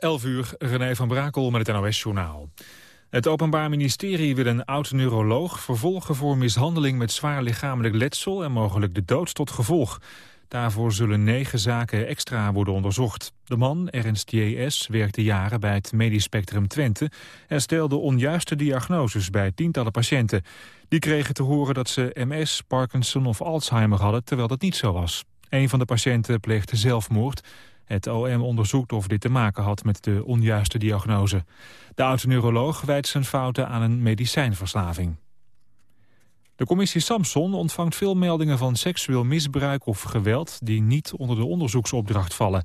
11 uur, René van Brakel met het NOS-journaal. Het Openbaar Ministerie wil een oud-neuroloog vervolgen voor mishandeling met zwaar lichamelijk letsel en mogelijk de dood tot gevolg. Daarvoor zullen negen zaken extra worden onderzocht. De man, Ernst J.S., werkte jaren bij het Medisch Spectrum Twente... en stelde onjuiste diagnoses bij tientallen patiënten. Die kregen te horen dat ze MS, Parkinson of Alzheimer hadden... terwijl dat niet zo was. Een van de patiënten pleegde zelfmoord... Het OM onderzoekt of dit te maken had met de onjuiste diagnose. De oud-neuroloog wijt zijn fouten aan een medicijnverslaving. De commissie Samson ontvangt veel meldingen van seksueel misbruik of geweld... die niet onder de onderzoeksopdracht vallen.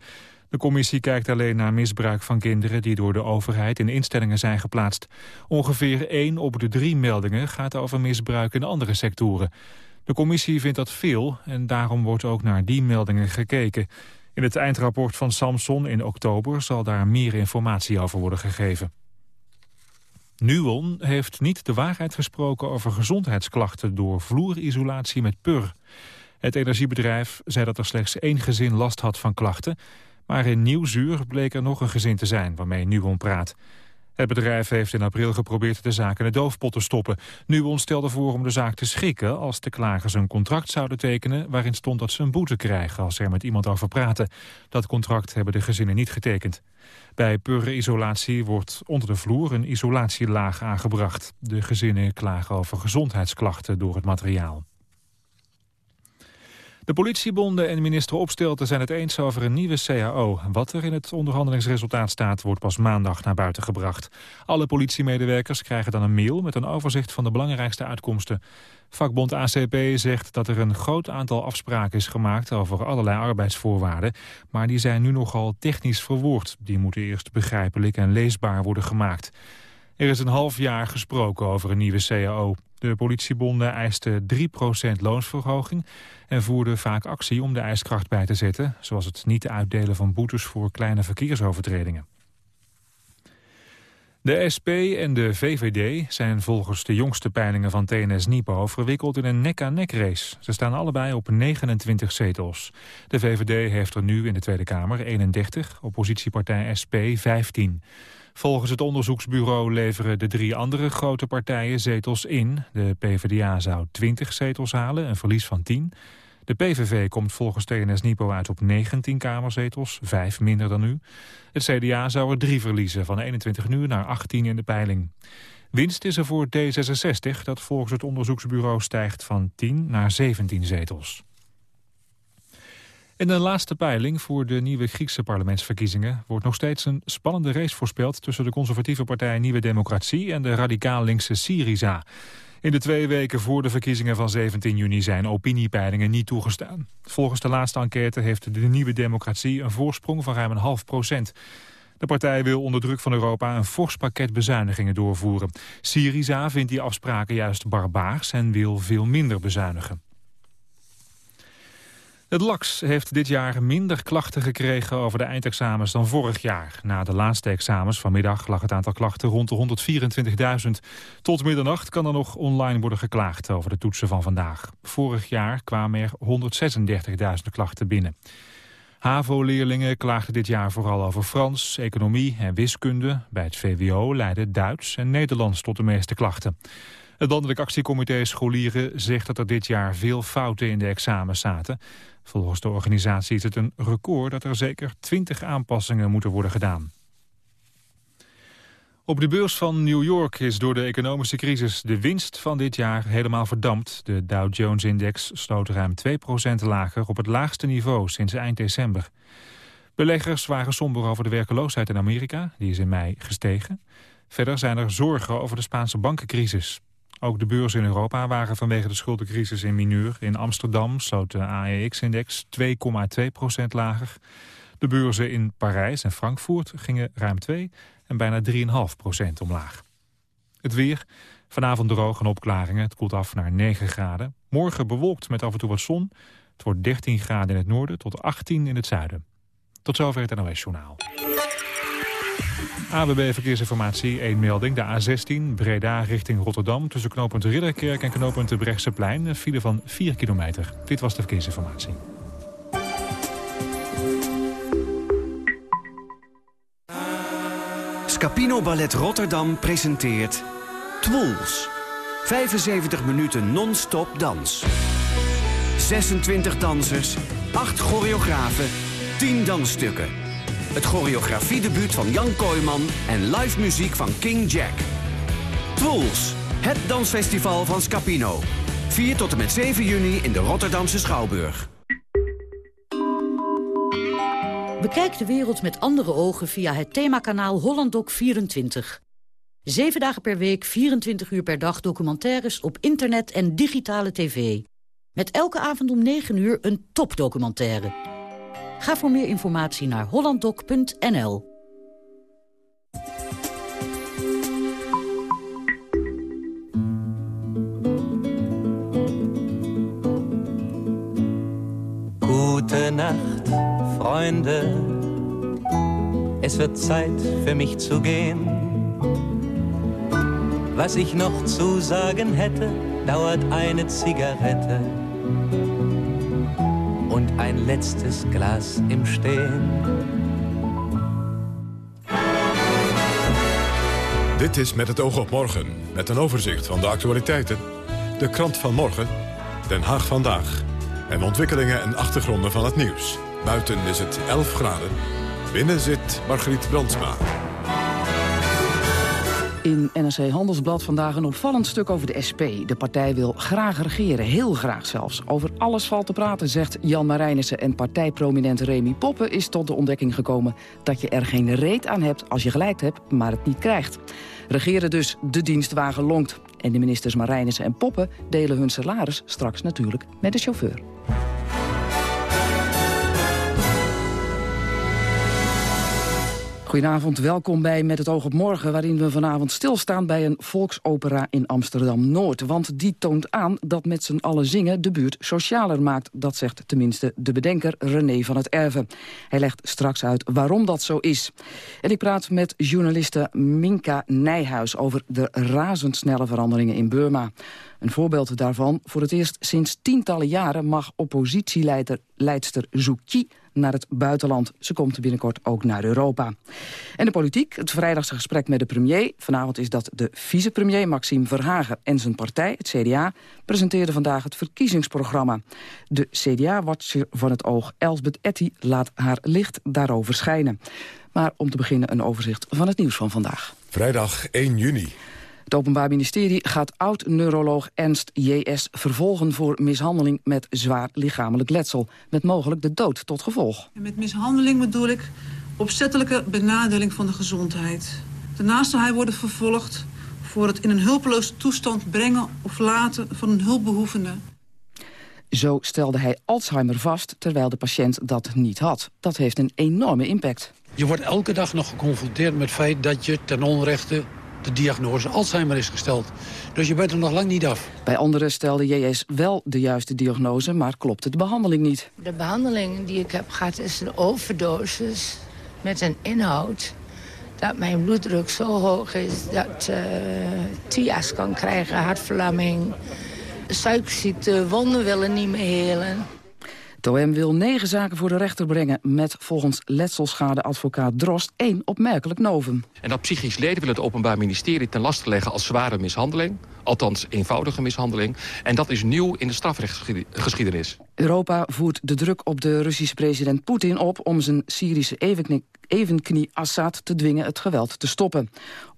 De commissie kijkt alleen naar misbruik van kinderen... die door de overheid in instellingen zijn geplaatst. Ongeveer 1 op de drie meldingen gaat over misbruik in andere sectoren. De commissie vindt dat veel en daarom wordt ook naar die meldingen gekeken. In het eindrapport van Samson in oktober zal daar meer informatie over worden gegeven. Nuon heeft niet de waarheid gesproken over gezondheidsklachten door vloerisolatie met pur. Het energiebedrijf zei dat er slechts één gezin last had van klachten, maar in Nieuwzuur bleek er nog een gezin te zijn waarmee Nuon praat. Het bedrijf heeft in april geprobeerd de zaak in de doofpot te stoppen. Nu stelde voor om de zaak te schikken als de klagers een contract zouden tekenen... waarin stond dat ze een boete krijgen als er met iemand over praten. Dat contract hebben de gezinnen niet getekend. Bij purre-isolatie wordt onder de vloer een isolatielaag aangebracht. De gezinnen klagen over gezondheidsklachten door het materiaal. De politiebonden en minister Opstelten zijn het eens over een nieuwe CAO. Wat er in het onderhandelingsresultaat staat, wordt pas maandag naar buiten gebracht. Alle politiemedewerkers krijgen dan een mail met een overzicht van de belangrijkste uitkomsten. Vakbond ACP zegt dat er een groot aantal afspraken is gemaakt over allerlei arbeidsvoorwaarden. Maar die zijn nu nogal technisch verwoord. Die moeten eerst begrijpelijk en leesbaar worden gemaakt. Er is een half jaar gesproken over een nieuwe CAO. De politiebonden eisten 3% loonsverhoging en voerden vaak actie om de ijskracht bij te zetten, zoals het niet uitdelen van boetes voor kleine verkeersovertredingen. De SP en de VVD zijn volgens de jongste peilingen van TNS Nipo verwikkeld in een nek-aan-nek race. Ze staan allebei op 29 zetels. De VVD heeft er nu in de Tweede Kamer 31, oppositiepartij SP 15. Volgens het onderzoeksbureau leveren de drie andere grote partijen zetels in. De PvdA zou 20 zetels halen, een verlies van 10. De PVV komt volgens TNS Nipo uit op 19 kamerzetels, vijf minder dan nu. Het CDA zou er drie verliezen, van 21 nu naar 18 in de peiling. Winst is er voor D66, dat volgens het onderzoeksbureau stijgt van 10 naar 17 zetels. In de laatste peiling voor de nieuwe Griekse parlementsverkiezingen... wordt nog steeds een spannende race voorspeld... tussen de conservatieve partij Nieuwe Democratie... en de radicaal-linkse Syriza. In de twee weken voor de verkiezingen van 17 juni zijn opiniepeilingen niet toegestaan. Volgens de laatste enquête heeft de Nieuwe Democratie een voorsprong van ruim een half procent. De partij wil onder druk van Europa een fors pakket bezuinigingen doorvoeren. Syriza vindt die afspraken juist barbaars en wil veel minder bezuinigen. Het LAX heeft dit jaar minder klachten gekregen over de eindexamens dan vorig jaar. Na de laatste examens vanmiddag lag het aantal klachten rond de 124.000. Tot middernacht kan er nog online worden geklaagd over de toetsen van vandaag. Vorig jaar kwamen er 136.000 klachten binnen. HAVO-leerlingen klaagden dit jaar vooral over Frans, economie en wiskunde. Bij het VWO leidden Duits en Nederlands tot de meeste klachten. Het landelijk actiecomité scholieren zegt dat er dit jaar veel fouten in de examens zaten. Volgens de organisatie is het een record dat er zeker 20 aanpassingen moeten worden gedaan. Op de beurs van New York is door de economische crisis de winst van dit jaar helemaal verdampt. De Dow Jones-index sloot ruim 2% lager op het laagste niveau sinds eind december. Beleggers waren somber over de werkeloosheid in Amerika, die is in mei gestegen. Verder zijn er zorgen over de Spaanse bankencrisis. Ook de beurzen in Europa waren vanwege de schuldencrisis in mineur. In Amsterdam sloot de AEX-index 2,2% lager. De beurzen in Parijs en Frankfurt gingen ruim 2 en bijna 3,5% omlaag. Het weer, vanavond droog en opklaringen. Het koelt af naar 9 graden. Morgen bewolkt met af en toe wat zon. Het wordt 13 graden in het noorden tot 18 in het zuiden. Tot zover het NOS Journaal. ABB Verkeersinformatie, één melding. De A16 Breda richting Rotterdam tussen knooppunt Ridderkerk en knooppunt de Brechtseplein. Een file van 4 kilometer. Dit was de verkeersinformatie. Scapino Ballet Rotterdam presenteert Twools. 75 minuten non-stop dans. 26 dansers, 8 choreografen, 10 dansstukken. Het choreografiedebuut van Jan Kooijman en live muziek van King Jack. Twools, het dansfestival van Scapino. 4 tot en met 7 juni in de Rotterdamse Schouwburg. Bekijk de wereld met andere ogen via het themakanaal HollandDoc24. Zeven dagen per week, 24 uur per dag documentaires op internet en digitale tv. Met elke avond om 9 uur een topdocumentaire. Ga voor meer informatie naar hollanddoc.nl. Gute Nacht, Freunde. Es wird Zeit für mich zu gehen. Was ich noch zu sagen hätte, dauert eine Zigarette ein letztes Glas im Stehen. Dit is Met het oog op morgen, met een overzicht van de actualiteiten. De krant van morgen, Den Haag vandaag. En ontwikkelingen en achtergronden van het nieuws. Buiten is het 11 graden. Binnen zit Margriet Brandsma. In NRC Handelsblad vandaag een opvallend stuk over de SP. De partij wil graag regeren, heel graag zelfs. Over alles valt te praten, zegt Jan Marijnissen. En partijprominent Remy Poppen is tot de ontdekking gekomen... dat je er geen reet aan hebt als je gelijk hebt, maar het niet krijgt. Regeren dus, de dienstwagen lonkt. En de ministers Marijnissen en Poppen delen hun salaris straks natuurlijk met de chauffeur. Goedenavond, welkom bij Met het oog op morgen... waarin we vanavond stilstaan bij een volksopera in Amsterdam-Noord. Want die toont aan dat met z'n allen zingen de buurt socialer maakt. Dat zegt tenminste de bedenker René van het Erven. Hij legt straks uit waarom dat zo is. En ik praat met journaliste Minka Nijhuis... over de razendsnelle veranderingen in Burma. Een voorbeeld daarvan, voor het eerst sinds tientallen jaren... mag oppositieleidster Suu Kyi naar het buitenland. Ze komt binnenkort ook naar Europa. En de politiek, het vrijdagse gesprek met de premier. Vanavond is dat de vicepremier Maxime Verhagen en zijn partij, het CDA... presenteerde vandaag het verkiezingsprogramma. De CDA-watcher van het oog, Elsbeth Etty, laat haar licht daarover schijnen. Maar om te beginnen een overzicht van het nieuws van vandaag. Vrijdag 1 juni. Het Openbaar Ministerie gaat oud-neuroloog Ernst J.S. vervolgen voor mishandeling met zwaar lichamelijk letsel. Met mogelijk de dood tot gevolg. En met mishandeling bedoel ik opzettelijke benadeling van de gezondheid. Daarnaast zal hij worden vervolgd voor het in een hulpeloze toestand brengen of laten van een hulpbehoevende. Zo stelde hij Alzheimer vast, terwijl de patiënt dat niet had. Dat heeft een enorme impact. Je wordt elke dag nog geconfronteerd met het feit dat je ten onrechte de diagnose Alzheimer is gesteld. Dus je bent er nog lang niet af. Bij anderen stelde JS wel de juiste diagnose, maar klopte de behandeling niet. De behandeling die ik heb gehad is een overdosis met een inhoud dat mijn bloeddruk zo hoog is dat uh, TIA's kan krijgen, hartverlamming, suikerziekte, wonden willen niet meer helen. Het OM wil negen zaken voor de rechter brengen... met volgens letselschadeadvocaat Drost één opmerkelijk novum. En dat psychisch leden wil het Openbaar Ministerie ten laste leggen als zware mishandeling. Althans eenvoudige mishandeling. En dat is nieuw in de strafrechtsgeschiedenis. Europa voert de druk op de Russische president Poetin op... om zijn Syrische evenknie Assad te dwingen het geweld te stoppen.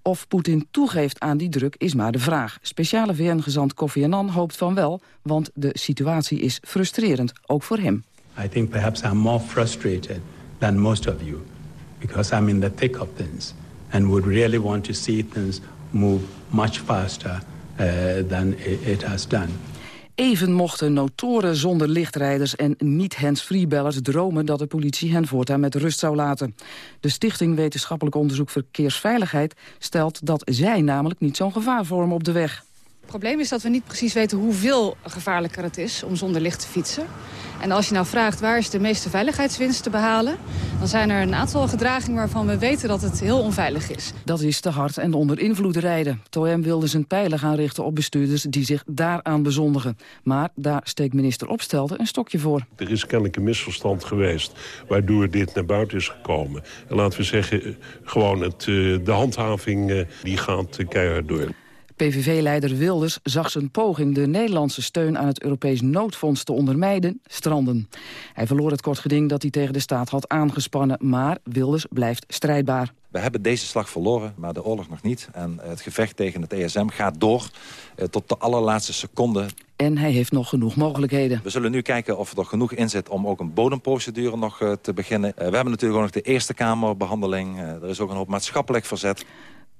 Of Poetin toegeeft aan die druk is maar de vraag. Speciale VN-gezant Kofi Annan hoopt van wel, want de situatie is frustrerend, ook voor hem. I think perhaps I'm more frustrated than most of you, because I'm in the thick of things and would really want to see things move much faster uh, than it has done. Even mochten notoren zonder lichtrijders en niet-hands-free-bellers dromen dat de politie hen voortaan met rust zou laten. De Stichting Wetenschappelijk Onderzoek Verkeersveiligheid stelt dat zij namelijk niet zo'n gevaar vormen op de weg. Probleem is dat we niet precies weten hoeveel gevaarlijker het is om zonder licht te fietsen. En als je nou vraagt waar is de meeste veiligheidswinst te behalen... dan zijn er een aantal gedragingen waarvan we weten dat het heel onveilig is. Dat is te hard en onder invloed rijden. Toem wilde zijn pijlen gaan richten op bestuurders die zich daaraan bezondigen. Maar daar steekt minister Opstelde een stokje voor. Er is kennelijk een misverstand geweest waardoor dit naar buiten is gekomen. En laten we zeggen, eh, gewoon het, eh, de handhaving eh, die gaat keihard door. PVV-leider Wilders zag zijn poging de Nederlandse steun aan het Europees noodfonds te ondermijnen stranden. Hij verloor het kort geding dat hij tegen de staat had aangespannen, maar Wilders blijft strijdbaar. We hebben deze slag verloren, maar de oorlog nog niet. En het gevecht tegen het ESM gaat door eh, tot de allerlaatste seconde. En hij heeft nog genoeg mogelijkheden. We zullen nu kijken of er genoeg in zit om ook een bodemprocedure nog uh, te beginnen. Uh, we hebben natuurlijk ook nog de Eerste Kamerbehandeling. er is ook een hoop maatschappelijk verzet.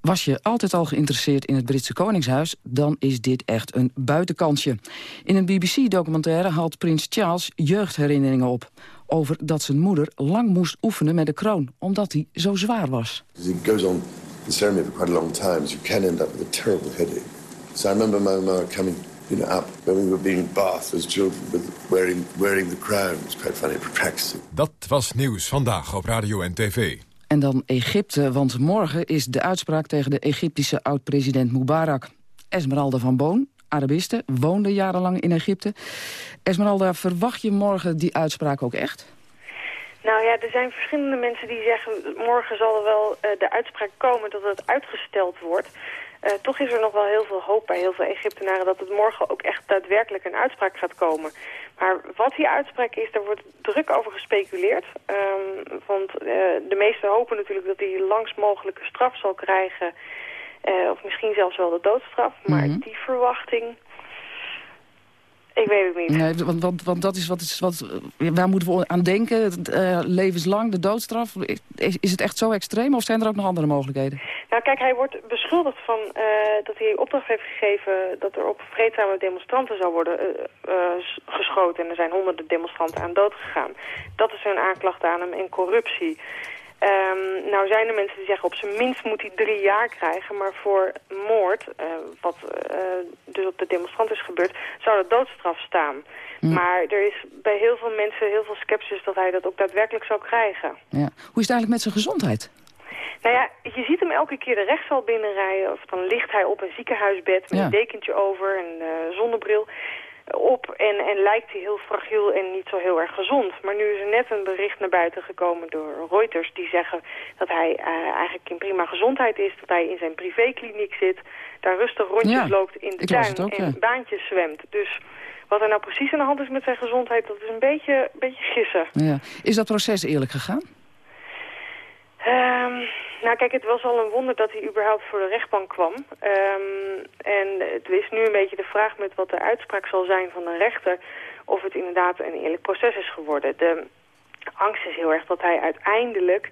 Was je altijd al geïnteresseerd in het Britse Koningshuis... dan is dit echt een buitenkansje. In een BBC-documentaire haalt prins Charles jeugdherinneringen op... over dat zijn moeder lang moest oefenen met de kroon... omdat hij zo zwaar was. It goes on the ceremony for quite a long time... so you can end up with a terrible headache. So I remember my mother coming you know, up when we were being bathed as children... with wearing, wearing the crown. It was quite funny practicing. Dat was Nieuws Vandaag op Radio en TV. En dan Egypte, want morgen is de uitspraak tegen de Egyptische oud-president Mubarak. Esmeralda van Boon, Arabiste, woonde jarenlang in Egypte. Esmeralda, verwacht je morgen die uitspraak ook echt? Nou ja, er zijn verschillende mensen die zeggen... morgen zal er wel uh, de uitspraak komen dat het uitgesteld wordt. Uh, toch is er nog wel heel veel hoop bij heel veel Egyptenaren... dat het morgen ook echt daadwerkelijk een uitspraak gaat komen. Maar wat die uitspraak is, daar wordt druk over gespeculeerd. Um, want uh, de meesten hopen natuurlijk dat hij langst mogelijke straf zal krijgen... Of misschien zelfs wel de doodstraf. Maar mm -hmm. die verwachting ik weet het niet. Nee, want, want, want dat is wat, is wat waar moeten we aan denken? Uh, levenslang, de doodstraf. Is, is, het echt zo extreem of zijn er ook nog andere mogelijkheden? Nou kijk, hij wordt beschuldigd van uh, dat hij opdracht heeft gegeven... dat er op vreedzame demonstranten zou worden uh, geschoten. En er zijn honderden demonstranten aan dood gegaan. Dat is een aanklacht aan hem en corruptie. Um, nou zijn er mensen die zeggen op zijn minst moet hij drie jaar krijgen. Maar voor moord, uh, wat uh, dus op de demonstrant is gebeurd, zou de doodstraf staan. Mm. Maar er is bij heel veel mensen heel veel sceptisch dat hij dat ook daadwerkelijk zou krijgen. Ja. Hoe is het eigenlijk met zijn gezondheid? Nou ja, je ziet hem elke keer de rechtszaal binnenrijden. Of dan ligt hij op een ziekenhuisbed met ja. een dekentje over en uh, zonnebril op en, en lijkt hij heel fragiel en niet zo heel erg gezond. Maar nu is er net een bericht naar buiten gekomen door Reuters... die zeggen dat hij uh, eigenlijk in prima gezondheid is, dat hij in zijn privékliniek zit... daar rustig rondjes ja, loopt in de tuin ook, en ja. baantjes zwemt. Dus wat er nou precies aan de hand is met zijn gezondheid, dat is een beetje, beetje gissen. Ja. Is dat proces eerlijk gegaan? Um, nou kijk, het was al een wonder dat hij überhaupt voor de rechtbank kwam. Um, en het is nu een beetje de vraag met wat de uitspraak zal zijn van de rechter... of het inderdaad een eerlijk proces is geworden. De angst is heel erg dat hij uiteindelijk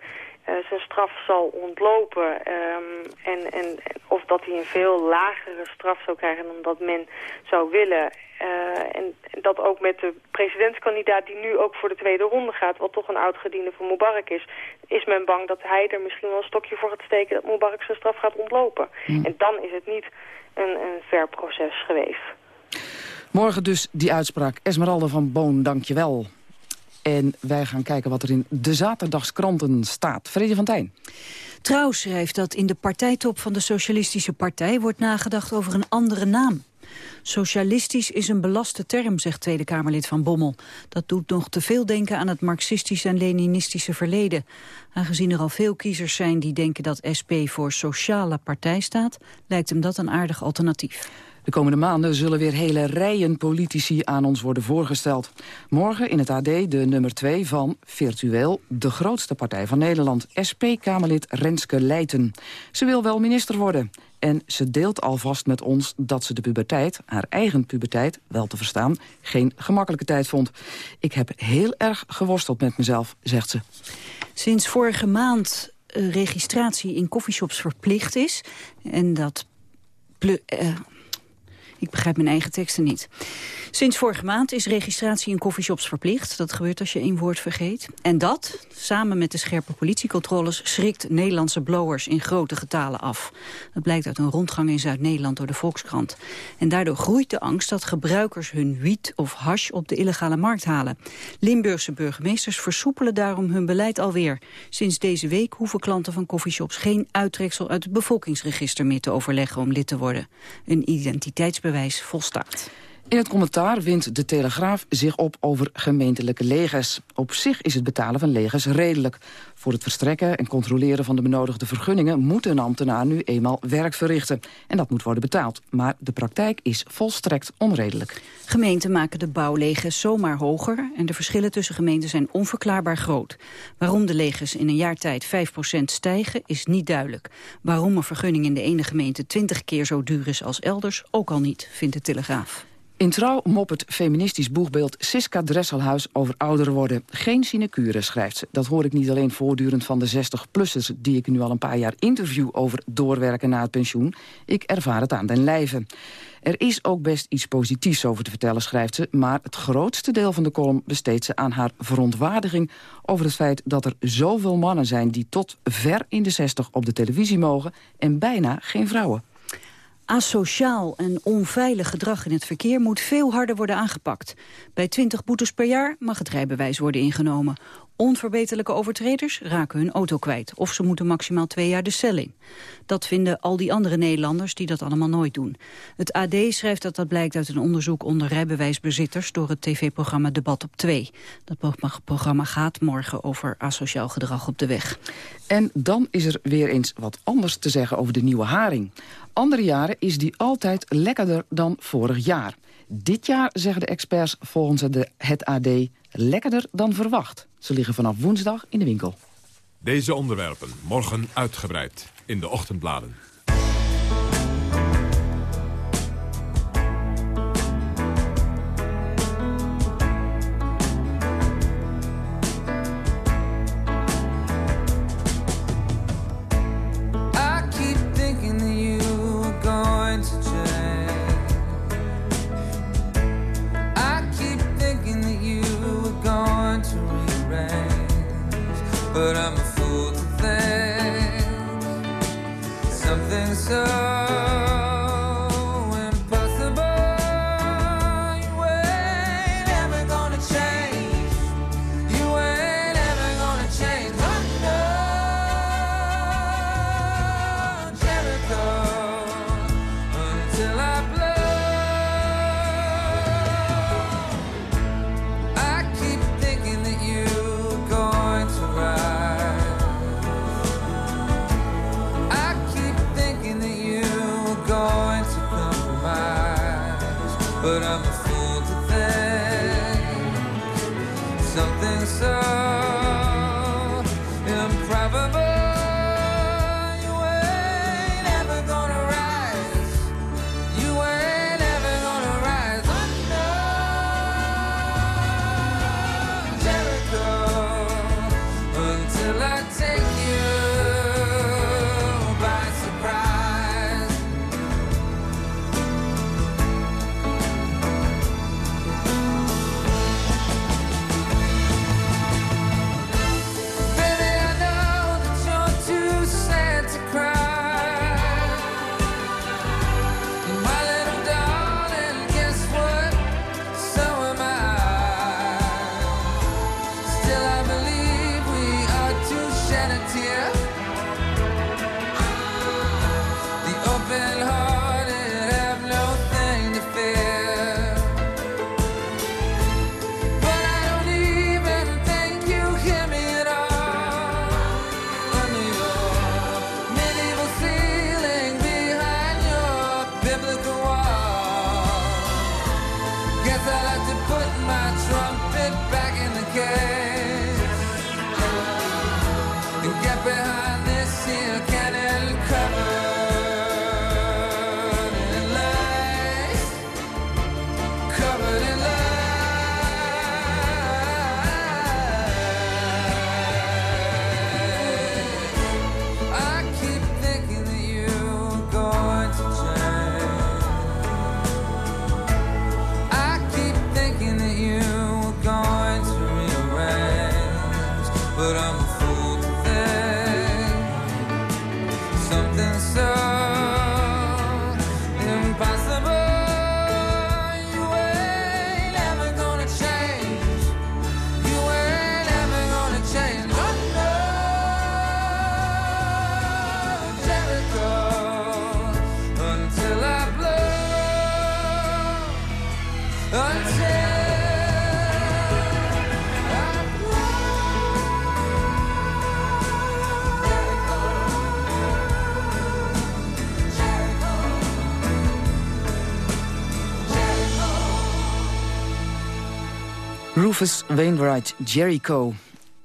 uh, zijn straf zal ontlopen. Um, en, en of dat hij een veel lagere straf zou krijgen dan dat men zou willen. Uh, en dat ook met de presidentskandidaat die nu ook voor de tweede ronde gaat... wat toch een oud-gediende van Mubarak is... is men bang dat hij er misschien wel een stokje voor gaat steken... dat Mubarak zijn straf gaat ontlopen. Mm. En dan is het niet een, een ver proces geweest. Morgen dus die uitspraak. Esmeralda van Boon, dank je wel. En wij gaan kijken wat er in de zaterdagskranten staat. Vrede van Tijn. Trouw schrijft dat in de partijtop van de Socialistische Partij... wordt nagedacht over een andere naam. Socialistisch is een belaste term, zegt Tweede Kamerlid Van Bommel. Dat doet nog te veel denken aan het marxistische en leninistische verleden. Aangezien er al veel kiezers zijn die denken dat SP voor sociale partij staat... lijkt hem dat een aardig alternatief. De komende maanden zullen weer hele rijen politici aan ons worden voorgesteld. Morgen in het AD de nummer 2 van Virtueel, de grootste partij van Nederland. SP-Kamerlid Renske Leijten. Ze wil wel minister worden. En ze deelt alvast met ons dat ze de puberteit, haar eigen puberteit, wel te verstaan, geen gemakkelijke tijd vond. Ik heb heel erg geworsteld met mezelf, zegt ze. Sinds vorige maand uh, registratie in coffeeshops verplicht is... en dat... Uh, ik begrijp mijn eigen teksten niet. Sinds vorige maand is registratie in coffeeshops verplicht. Dat gebeurt als je één woord vergeet. En dat, samen met de scherpe politiecontroles... schrikt Nederlandse blowers in grote getalen af. Dat blijkt uit een rondgang in Zuid-Nederland door de Volkskrant. En daardoor groeit de angst dat gebruikers hun wiet of hash... op de illegale markt halen. Limburgse burgemeesters versoepelen daarom hun beleid alweer. Sinds deze week hoeven klanten van coffeeshops... geen uittreksel uit het bevolkingsregister meer te overleggen om lid te worden. Een identiteitsbewijs volstaat. In het commentaar wint de Telegraaf zich op over gemeentelijke legers. Op zich is het betalen van legers redelijk. Voor het verstrekken en controleren van de benodigde vergunningen... moet een ambtenaar nu eenmaal werk verrichten. En dat moet worden betaald. Maar de praktijk is volstrekt onredelijk. Gemeenten maken de bouwleges zomaar hoger... en de verschillen tussen gemeenten zijn onverklaarbaar groot. Waarom de leges in een jaar tijd 5% stijgen, is niet duidelijk. Waarom een vergunning in de ene gemeente 20 keer zo duur is als elders... ook al niet, vindt de Telegraaf. In trouw moppert feministisch boegbeeld Siska Dresselhuis over ouder worden. Geen sinecure, schrijft ze. Dat hoor ik niet alleen voortdurend van de 60-plussers... die ik nu al een paar jaar interview over doorwerken na het pensioen. Ik ervaar het aan den lijve. Er is ook best iets positiefs over te vertellen, schrijft ze... maar het grootste deel van de column besteedt ze aan haar verontwaardiging... over het feit dat er zoveel mannen zijn die tot ver in de 60 op de televisie mogen... en bijna geen vrouwen. Asociaal en onveilig gedrag in het verkeer moet veel harder worden aangepakt. Bij 20 boetes per jaar mag het rijbewijs worden ingenomen. Onverbeterlijke overtreders raken hun auto kwijt... of ze moeten maximaal twee jaar de cel in. Dat vinden al die andere Nederlanders die dat allemaal nooit doen. Het AD schrijft dat dat blijkt uit een onderzoek onder rijbewijsbezitters... door het tv-programma Debat op 2. Dat programma gaat morgen over asociaal gedrag op de weg. En dan is er weer eens wat anders te zeggen over de nieuwe haring. Andere jaren is die altijd lekkerder dan vorig jaar. Dit jaar zeggen de experts volgens het AD lekkerder dan verwacht. Ze liggen vanaf woensdag in de winkel. Deze onderwerpen morgen uitgebreid in de ochtendbladen. Rufus Wainwright, Jericho.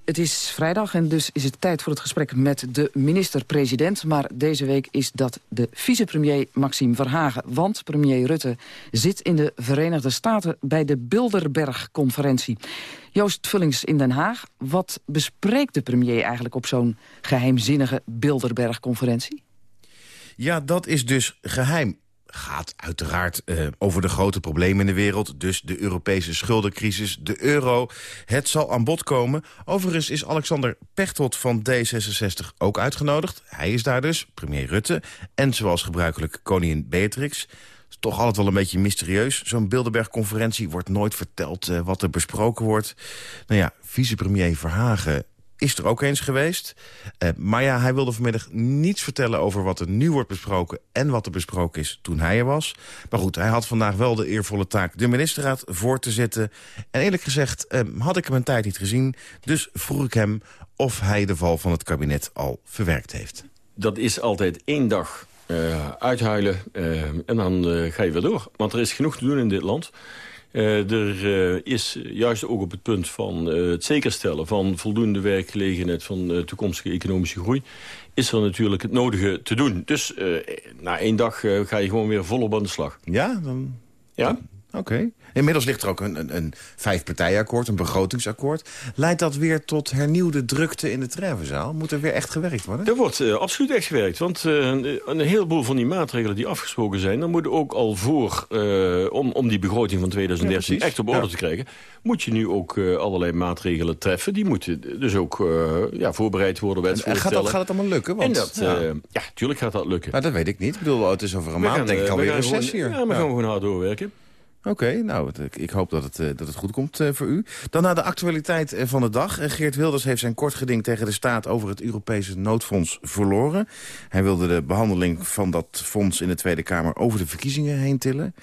Het is vrijdag en dus is het tijd voor het gesprek met de minister-president. Maar deze week is dat de vicepremier Maxime Verhagen. Want premier Rutte zit in de Verenigde Staten bij de Bilderberg-conferentie. Joost Vullings in Den Haag. Wat bespreekt de premier eigenlijk op zo'n geheimzinnige Bilderberg-conferentie? Ja, dat is dus geheim gaat uiteraard uh, over de grote problemen in de wereld. Dus de Europese schuldencrisis, de euro. Het zal aan bod komen. Overigens is Alexander Pechtold van D66 ook uitgenodigd. Hij is daar dus, premier Rutte. En zoals gebruikelijk koningin Beatrix toch altijd wel een beetje mysterieus. Zo'n Bilderberg-conferentie wordt nooit verteld uh, wat er besproken wordt. Nou ja, vicepremier Verhagen is er ook eens geweest. Uh, maar ja, hij wilde vanmiddag niets vertellen over wat er nu wordt besproken... en wat er besproken is toen hij er was. Maar goed, hij had vandaag wel de eervolle taak de ministerraad voor te zitten. En eerlijk gezegd uh, had ik hem een tijd niet gezien. Dus vroeg ik hem of hij de val van het kabinet al verwerkt heeft. Dat is altijd één dag uh, uithuilen en dan ga je weer door. Want er is genoeg te doen in dit land... Uh, er uh, is juist ook op het punt van uh, het zekerstellen van voldoende werkgelegenheid van toekomstige economische groei, is er natuurlijk het nodige te doen. Dus na één dag ga je gewoon weer volop aan de slag. Ja, dan... Ja? Oké. Inmiddels ligt er ook een, een, een vijfpartijakkoord, een begrotingsakkoord. Leidt dat weer tot hernieuwde drukte in de treffenzaal? Moet er weer echt gewerkt worden? Er wordt uh, absoluut echt gewerkt. Want uh, een heleboel van die maatregelen die afgesproken zijn... dan moeten ook al voor, uh, om, om die begroting van 2013 ja, echt op orde ja. te krijgen... moet je nu ook allerlei maatregelen treffen. Die moeten dus ook ja, voorbereid worden, en, gaat, dat, gaat het allemaal lukken? Want, dat, ja. ja, tuurlijk gaat dat lukken. Maar dat weet ik niet. Ik bedoel, het is over een we maand gaan, denk ik alweer recess hier. Ja, we gaan gewoon hard doorwerken. Oké, nou, ik hoop dat het, uh, dat het goed komt uh, voor u. Dan naar de actualiteit uh, van de dag. Geert Wilders heeft zijn kort geding tegen de staat over het Europese noodfonds verloren. Hij wilde de behandeling van dat fonds in de Tweede Kamer over de verkiezingen heen tillen.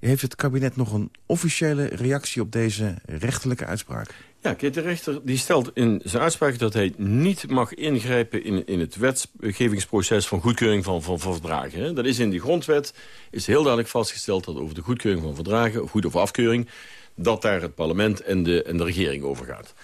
Heeft het kabinet nog een officiële reactie op deze rechterlijke uitspraak? Ja, de rechter die stelt in zijn uitspraak dat hij niet mag ingrijpen in, in het wetgevingsproces van goedkeuring van, van, van verdragen. Dat is in die grondwet, is heel duidelijk vastgesteld dat over de goedkeuring van verdragen, goed of afkeuring, dat daar het parlement en de, en de regering over gaat.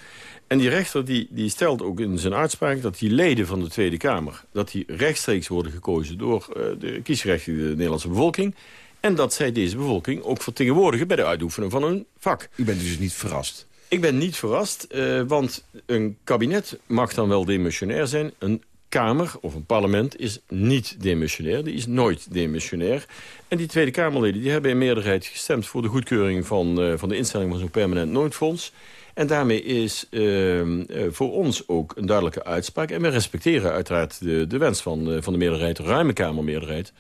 En die rechter die, die stelt ook in zijn uitspraak dat die leden van de Tweede Kamer... dat die rechtstreeks worden gekozen door uh, de kiesgerechtigde Nederlandse bevolking... en dat zij deze bevolking ook vertegenwoordigen bij de uitoefening van hun vak. U bent dus niet verrast? Ik ben niet verrast, uh, want een kabinet mag dan wel demissionair zijn. Een Kamer of een parlement is niet demissionair. Die is nooit demissionair. En die Tweede Kamerleden die hebben in meerderheid gestemd... voor de goedkeuring van, uh, van de instelling van zo'n permanent noodfonds. En daarmee is uh, uh, voor ons ook een duidelijke uitspraak. En we respecteren uiteraard de, de wens van, van de meerderheid, de ruime Kamermeerderheid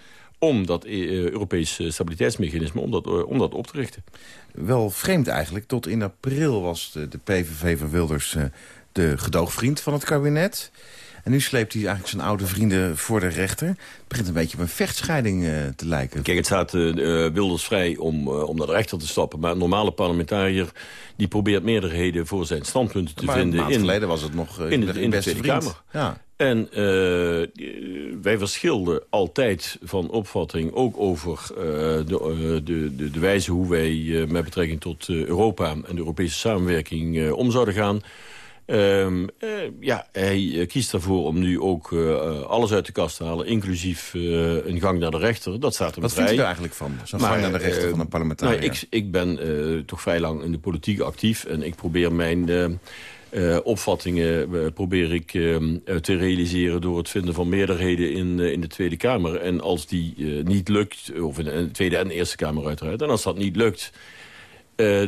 om dat Europees stabiliteitsmechanisme om dat, om dat op te richten wel vreemd eigenlijk. Tot in april was de, de PVV van Wilders de gedoogvriend van het kabinet. En nu sleept hij eigenlijk zijn oude vrienden voor de rechter. Het begint een beetje op een vechtscheiding uh, te lijken. Kijk, het staat uh, Wilders vrij om, om naar de rechter te stappen. Maar een normale parlementariër die probeert meerderheden voor zijn standpunten te maar vinden. Maar een maand geleden was het nog in, de, in de Tweede Kamer. Ja. En uh, wij verschilden altijd van opvatting ook over uh, de, de, de, de, wijze hoe wij uh, met betrekking tot Europa en de Europese samenwerking om zouden gaan. Um, ja, hij kiest ervoor om nu ook alles uit de kast te halen, inclusief een gang naar de rechter. Dat staat hem Wat vrij. Wat vindt u er eigenlijk van, zo'n gang naar de rechter van een parlementariër? Nou, ik, ik ben toch vrij lang in de politiek actief en ik probeer mijn uh, opvattingen uh, probeer ik uh, te realiseren door het vinden van meerderheden in, in de Tweede Kamer. En als die niet lukt, of in de Tweede en Eerste Kamer uiteraard, en als dat niet lukt,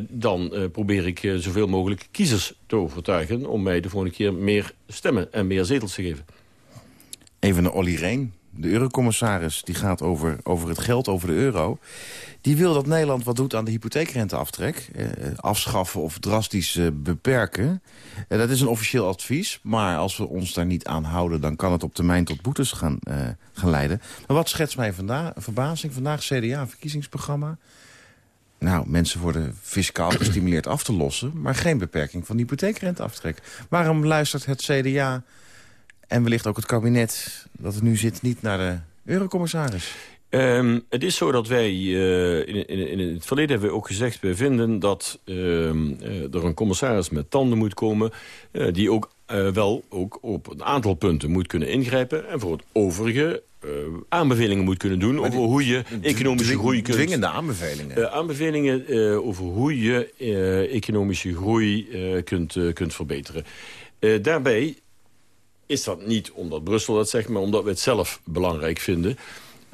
dan probeer ik zoveel mogelijk kiezers te overtuigen om mij de volgende keer meer stemmen en meer zetels te geven. Even naar Olly Reen, de eurocommissaris, die gaat over, over het geld, over de euro. Die wil dat Nederland wat doet aan de hypotheekrenteaftrek. Eh, afschaffen of drastisch eh, beperken. Eh, dat is een officieel advies. Maar als we ons daar niet aan houden... dan kan het op termijn tot boetes gaan, gaan leiden. Maar wat schetst mij vandaag, verbazing? Vandaag CDA-verkiezingsprogramma. Nou, mensen worden fiscaal gestimuleerd af te lossen... maar geen beperking van de hypotheekrenteaftrek. Waarom luistert het CDA en wellicht ook het kabinet... dat er nu zit niet naar de eurocommissaris? Ehm, het is zo dat wij, uh, in, in, in, het verleden hebben we ook gezegd... we vinden dat uh, er een commissaris met tanden moet komen... Uh, die ook wel ook op een aantal punten moet kunnen ingrijpen... en voor het overige aanbevelingen moet kunnen doen... over hoe je economische groei kunt... Dwingende aanbevelingen? aanbevelingen over hoe je economische groei kunt, kunt verbeteren. daarbij is dat niet omdat Brussel dat zegt... maar omdat we het zelf belangrijk vinden...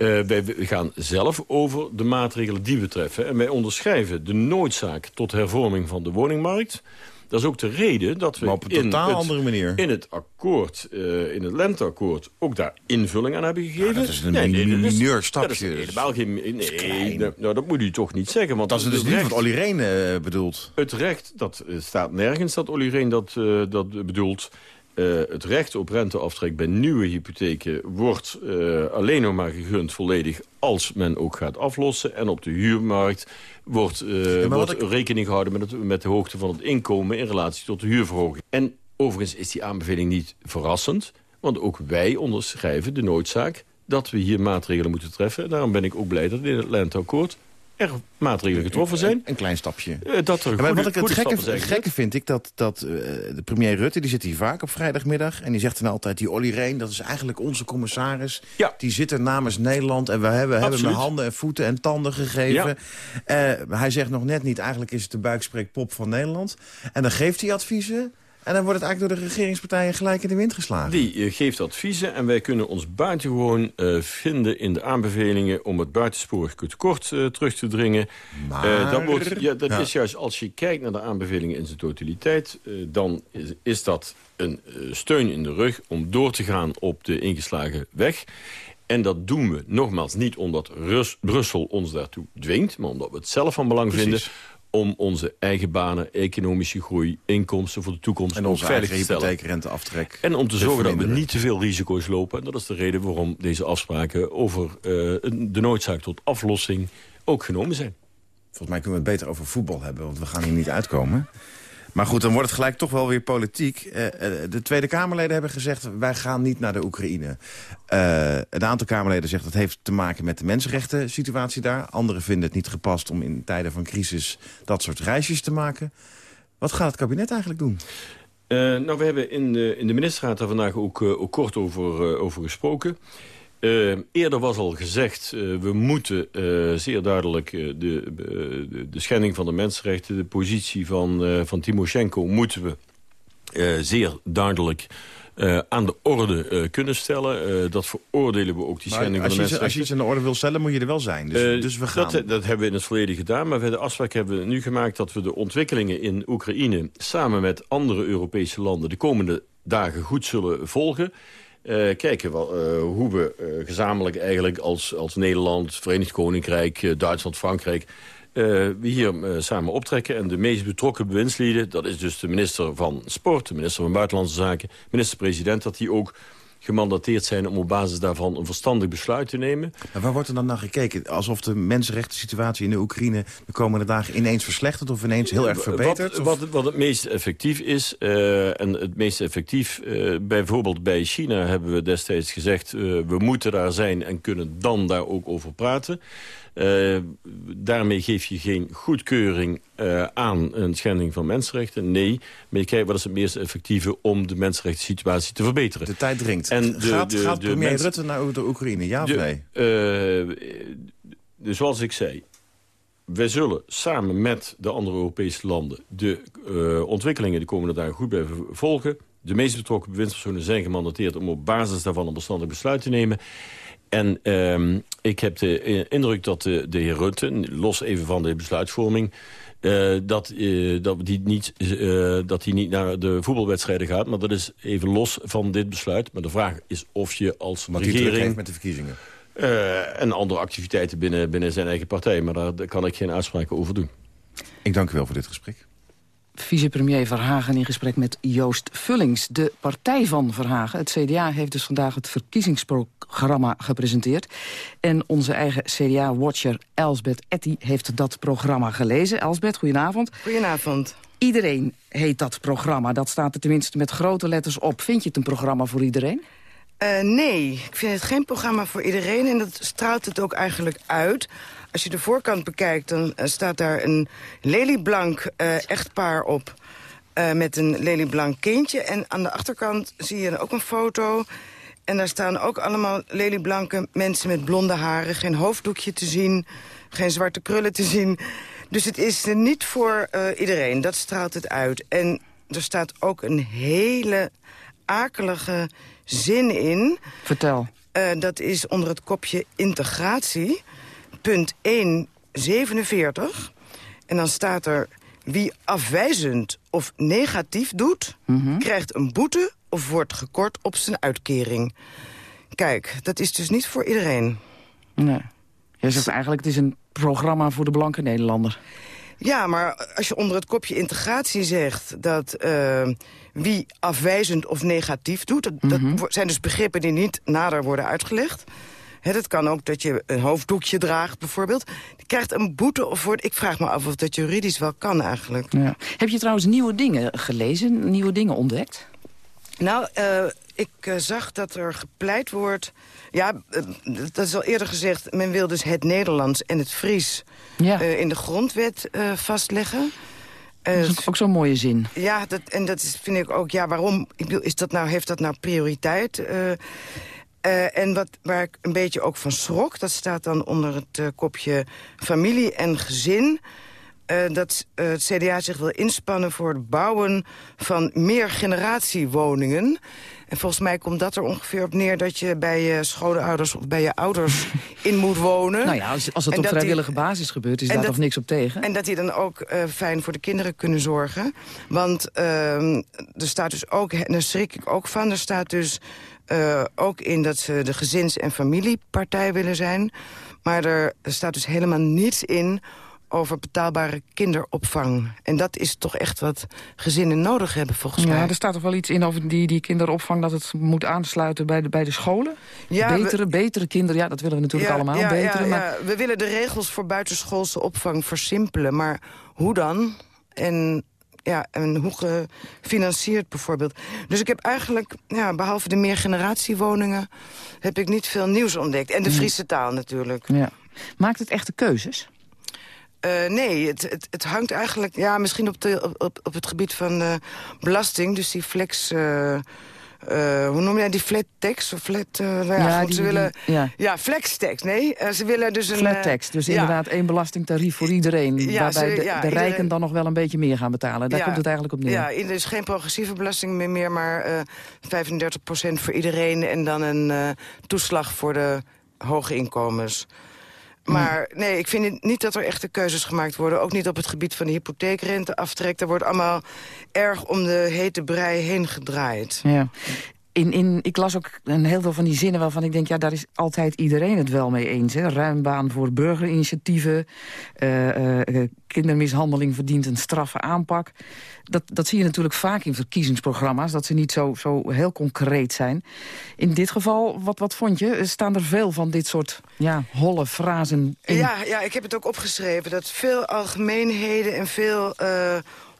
Uh, wij gaan zelf over de maatregelen die we treffen. En wij onderschrijven de noodzaak tot hervorming van de woningmarkt. Dat is ook de reden dat we op een totaal in, andere manier. in het akkoord, uh, in het lenteakkoord, ook daar invulling aan hebben gegeven. Dat is een nee, nee, mineur stapje. Dat is helemaal geen... Nee, dat, nou, dat moet u toch niet zeggen. Want dat is dus niet wat Olly Reen uh, bedoelt. Het recht, dat staat nergens dat Olly Reen dat, dat bedoelt. Uh, het recht op renteaftrek bij nieuwe hypotheken wordt uh, alleen nog maar gegund volledig als men ook gaat aflossen. En op de huurmarkt wordt, uh, wordt ik... rekening gehouden met, het, met de hoogte van het inkomen in relatie tot de huurverhoging. En overigens is die aanbeveling niet verrassend, want ook wij onderschrijven de noodzaak dat we hier maatregelen moeten treffen. Daarom ben ik ook blij dat in het lenteakkoord er maatregelen getroffen zijn. Een, klein stapje. Uh, dat er maar wat ik het gekke, gekke vind ik dat, dat uh, de premier Rutte... die zit hier vaak op vrijdagmiddag... en die zegt dan altijd, die Olly Reen, dat is eigenlijk onze commissaris. Ja. Die zit er namens Nederland en we hebben, hebben hem handen en voeten en tanden gegeven. Ja. Uh, hij zegt nog net niet, eigenlijk is het de buikspreekpop van Nederland. En dan geeft hij adviezen... En dan wordt het eigenlijk door de regeringspartijen gelijk in de wind geslagen. Die uh, geeft adviezen en wij kunnen ons buitengewoon uh, vinden in de aanbevelingen... om het buitensporig tekort uh, terug te dringen. Maar... dat wordt, ja, dat ja. is juist als je kijkt naar de aanbevelingen in zijn totaliteit... dan is, is dat een steun in de rug om door te gaan op de ingeslagen weg... En dat doen we nogmaals niet omdat Rus Brussel ons daartoe dwingt... maar omdat we het zelf van belang Precies. vinden om onze eigen banen, economische groei, inkomsten voor de toekomst en onze veilig eigen hypotheekrenteaftrek. En om te zorgen dat we niet te veel risico's lopen. En dat is de reden waarom deze afspraken over uh, de noodzaak tot aflossing ook genomen zijn. Volgens mij kunnen we het beter over voetbal hebben, want we gaan hier niet uitkomen. Maar goed, dan wordt het gelijk toch wel weer politiek. Uh, uh, de Tweede Kamerleden hebben gezegd... wij gaan niet naar de Oekraïne. Uh, een aantal Kamerleden zegt dat heeft te maken met de mensenrechten situatie daar. Anderen vinden het niet gepast om in tijden van crisis... dat soort reisjes te maken. Wat gaat het kabinet eigenlijk doen? Nou, we hebben in de, in de ministerraad daar vandaag ook, ook kort over, over gesproken. Uh, eerder was al gezegd, uh, we moeten uh, zeer duidelijk de, de, de schending van de mensenrechten... de positie van, van Timoshenko moeten we zeer duidelijk aan de orde kunnen stellen. dat veroordelen we ook, die maar schending van de je, mensenrechten. Als je iets aan de orde wil stellen, moet je er wel zijn. Dus, dus we gaan. Dat, dat hebben we in het verleden gedaan, maar we de afspraak hebben we nu gemaakt... dat we de ontwikkelingen in Oekraïne samen met andere Europese landen... de komende dagen goed zullen volgen... Uh, kijken wel, uh, hoe we uh, gezamenlijk eigenlijk als, als Nederland, Verenigd Koninkrijk, Duitsland, Frankrijk... we hier samen optrekken. En de meest betrokken bewindslieden, dat is dus de minister van Sport... de minister van Buitenlandse Zaken, minister-president... dat die ook gemandateerd zijn om op basis daarvan een verstandig besluit te nemen. En waar wordt er dan naar gekeken? Alsof de mensenrechten situatie in de Oekraïne de komende dagen ineens verslechtert of ineens heel erg verbetert? Wat, wat, wat het meest effectief is, uh, en het meest effectief, uh, bijvoorbeeld bij China hebben we destijds gezegd, uh, we moeten daar zijn en kunnen dan daar ook over praten. Daarmee geef je geen goedkeuring uh, aan een schending van mensenrechten. Nee, maar je kijkt wat is het meest effectieve om de mensenrechten situatie te verbeteren. De tijd dringt. En de, gaat de, gaat de premier mens... Rutte naar de Oekraïne, ja of nee? Uh, dus zoals ik zei, wij zullen samen met de andere Europese landen... de uh, ontwikkelingen de komende dagen goed blijven volgen. De meest betrokken bewindspersonen zijn gemandateerd... om op basis daarvan een bestandig besluit te nemen. En um, ik heb de indruk dat de, de heer Rutte, los even van de besluitvorming... Uh, dat, uh, dat, die niet, uh, dat hij niet naar de voetbalwedstrijden gaat. Maar dat is even los van dit besluit. Maar de vraag is of je als Wat regering... met de verkiezingen. en andere activiteiten binnen, binnen zijn eigen partij. Maar daar, daar kan ik geen uitspraken over doen. Ik dank u wel voor dit gesprek. Vicepremier Verhagen in gesprek met Joost Vullings. De partij van Verhagen, het CDA, heeft dus vandaag het verkiezingsprogramma gepresenteerd. En onze eigen CDA-watcher Elsbeth Etty heeft dat programma gelezen. Elsbeth, goedenavond. Goedenavond. Iedereen heet dat programma. Dat staat er tenminste met grote letters op. Vind je het een programma voor iedereen? Uh, nee, ik vind het geen programma voor iedereen. En dat straalt het ook eigenlijk uit. Als je de voorkant bekijkt, dan uh, staat daar een lelieblank uh, echtpaar op... met een lelieblank kindje. En aan de achterkant zie je ook een foto... En daar staan ook allemaal lelieblanke mensen met blonde haren. Geen hoofddoekje te zien, geen zwarte krullen te zien. Dus het is niet voor iedereen, dat straalt het uit. En er staat ook een hele akelige zin in. Vertel. Uh, dat is onder het kopje integratie, punt 147. En dan staat er... Wie afwijzend of negatief doet, mm -hmm. krijgt een boete of wordt gekort op zijn uitkering. Kijk, dat is dus niet voor iedereen. Nee. Je zegt eigenlijk, het is een programma voor de blanke Nederlander. Ja, maar als je onder het kopje integratie zegt... dat uh, wie afwijzend of negatief doet... Dat, mm -hmm. dat, zijn dus begrippen die niet nader worden uitgelegd. He, dat kan ook dat je een hoofddoekje draagt, bijvoorbeeld. Die krijgt een boete of wordt... Ik vraag me af of dat juridisch wel kan, eigenlijk. Ja. Heb je trouwens nieuwe dingen gelezen, nieuwe dingen ontdekt? Nou, uh, ik uh, zag dat er gepleit wordt... Ja, dat is al eerder gezegd... men wil dus het Nederlands en het Fries ja. in de grondwet vastleggen. dat is ook zo'n mooie zin. Ja, dat, en dat is, vind ik ook... Ja, waarom ik bedoel, is dat nou, heeft dat nou prioriteit? en wat, waar ik een beetje ook van schrok... dat staat dan onder het kopje familie en gezin... Uh, dat het CDA zich wil inspannen voor het bouwen van meer generatiewoningen. En volgens mij komt dat er ongeveer op neer dat je bij je schoonouders of bij je ouders in moet wonen. Nou ja, als, als het en op vrijwillige die, basis gebeurt, is daar toch niks op tegen? En dat die dan ook uh, fijn voor de kinderen kunnen zorgen. Want ehm, er staat dus ook, en daar schrik ik ook van, er staat dus ook in dat ze de gezins- en familiepartij willen zijn. Maar er staat dus helemaal niets in over betaalbare kinderopvang. En dat is toch echt wat gezinnen nodig hebben, volgens ja, mij. er staat toch wel iets in over die, die kinderopvang... dat het moet aansluiten bij de, bij de scholen? Ja, betere, we, betere kinderen, ja, dat willen we natuurlijk ja, allemaal. Ja, betere, ja, maar... ja, we willen de regels voor buitenschoolse opvang versimpelen. Maar hoe dan? En ja, en hoe gefinancierd bijvoorbeeld. Dus ik heb eigenlijk, ja, behalve de meergeneratiewoningen... heb ik niet veel nieuws ontdekt. En de Friese taal natuurlijk. Ja. Maakt het echte keuzes? Uh, nee, het, het, het, hangt eigenlijk ja, misschien op, de, op, op het gebied van uh, belasting. Dus die flex... Uh, hoe noem jij die flat tax? Of flat, ja, ja, goed, die, ze willen, die, ja. ja, flex tax, nee. ze willen dus een... Flat tax, dus inderdaad één belastingtarief voor iedereen. Ja, waarbij ze, de, de iedereen, rijken dan nog wel een beetje meer gaan betalen. Daar komt het eigenlijk op neer. Ja, er is geen progressieve belasting meer, meer maar 35% voor iedereen. En dan een toeslag voor de hoge inkomens. Maar nee, ik vind niet dat er echte keuzes gemaakt worden. Ook niet op het gebied van de hypotheekrenteaftrek. Daar wordt allemaal erg om de hete brei heen gedraaid. Ja. In, in, ik las ook een heel veel van die zinnen waarvan ik denk... ja, daar is altijd iedereen het wel mee eens. Hè. Ruim baan voor burgerinitiatieven. Uh, uh, kindermishandeling verdient een straffe aanpak. Dat, dat zie je natuurlijk vaak in verkiezingsprogramma's... dat ze niet zo, zo heel concreet zijn. In dit geval, wat, wat vond je? Staan er veel van dit soort ja, holle frazen in? Ja, ja, ik heb het ook opgeschreven. Dat veel algemeenheden en veel...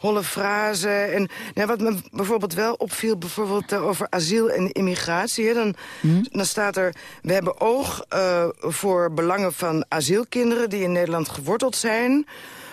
holle frazen. En nou, wat me bijvoorbeeld wel opviel, bijvoorbeeld uh, over asiel en immigratie. Dan, hmm. dan staat er, we hebben oog uh, voor belangen van asielkinderen... die in Nederland geworteld zijn...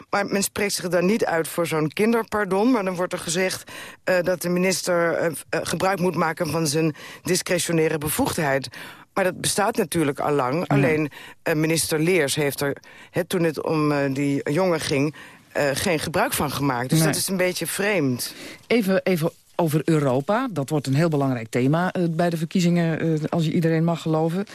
Maar men spreekt zich daar niet uit voor zo'n kinderpardon. Maar dan wordt er gezegd uh, dat de minister uh, gebruik moet maken van zijn discretionaire bevoegdheid. Maar dat bestaat natuurlijk al lang. Ja. Alleen uh, minister Leers heeft er, he, toen het om die jongen ging... Uh, geen gebruik van gemaakt. Dus nee. dat is een beetje vreemd. Even, even over Europa. Dat wordt een heel belangrijk thema uh, bij de verkiezingen... Uh, als je iedereen mag geloven.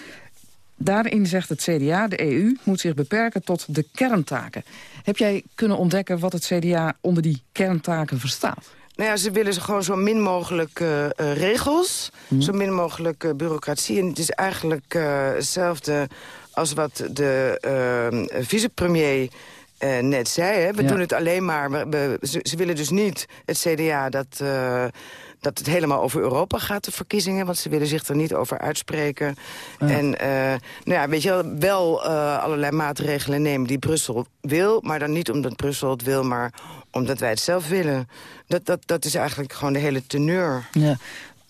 Daarin zegt het CDA, de EU moet zich beperken tot de kerntaken. Heb jij kunnen ontdekken wat het CDA onder die kerntaken verstaat? Nou ja, ze willen gewoon zo min mogelijk uh, regels, mm. zo min mogelijk uh, bureaucratie. En het is eigenlijk hetzelfde als wat de vicepremier uh, net zei. Hè? We ja. doen het alleen maar... We, we, ze, ze, willen dus niet, het CDA, dat, uh, dat het helemaal over Europa gaat, de verkiezingen. Want ze willen zich er niet over uitspreken. Ja. En uh, nou ja, weet je wel, wel allerlei maatregelen nemen die Brussel wil. Maar dan niet omdat Brussel het wil, maar omdat wij het zelf willen. Dat, dat, dat is eigenlijk gewoon de hele teneur. Ja.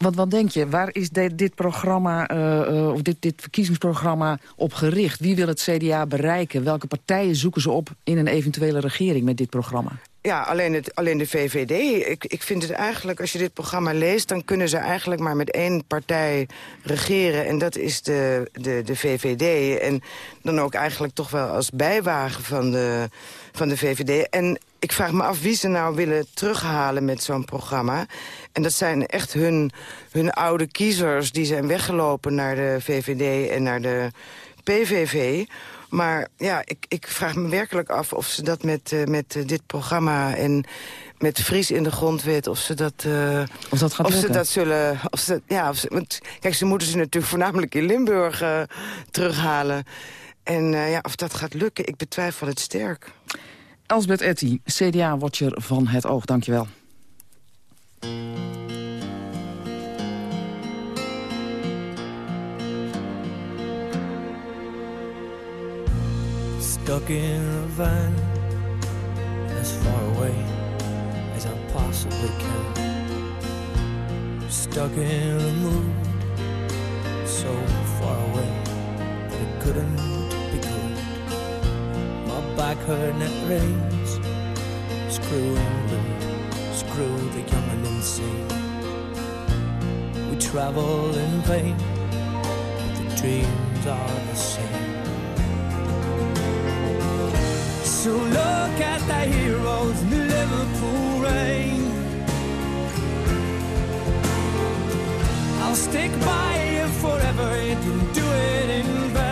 Wat, wat denk je, waar is dit, programma, uh, of dit, dit verkiezingsprogramma op gericht? Wie wil het CDA bereiken? Welke partijen zoeken ze op in een eventuele regering met dit programma? Ja, alleen, het, alleen de VVD. Ik, ik vind het eigenlijk, als je dit programma leest... dan kunnen ze eigenlijk maar met één partij regeren. En dat is de, de, de VVD. En dan ook eigenlijk toch wel als bijwagen van de, van de VVD. En ik vraag me af wie ze nou willen terughalen met zo'n programma. En dat zijn echt hun, hun oude kiezers... die zijn weggelopen naar de VVD en naar de PVV... Maar ja, ik, ik vraag me werkelijk af of ze dat met, uh, met uh, dit programma... en met Vries in de grondwet, of ze dat... Uh, of dat gaat Of ze dat zullen... Of ze, ja, of ze, want, kijk, ze moeten ze natuurlijk voornamelijk in Limburg terughalen. En ja, of dat gaat lukken, ik betwijfel het sterk. Elsbeth Etty, CDA-watcher van Het Oog, dankjewel. Stuck in a van as far away as I possibly can. Stuck in a mood so far away that it couldn't back hurt and it rains. Screw England, screw the young and insane. We travel in vain, but the dreams are the same. So look at the heroes in the Liverpool rain. I'll stick by you forever and do it in vain.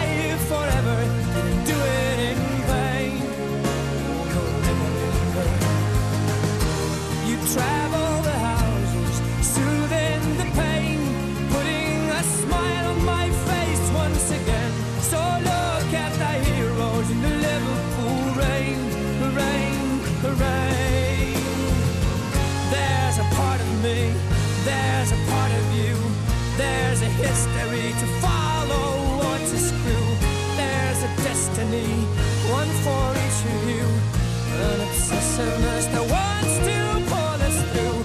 one for each of you, an that wants to pull us through.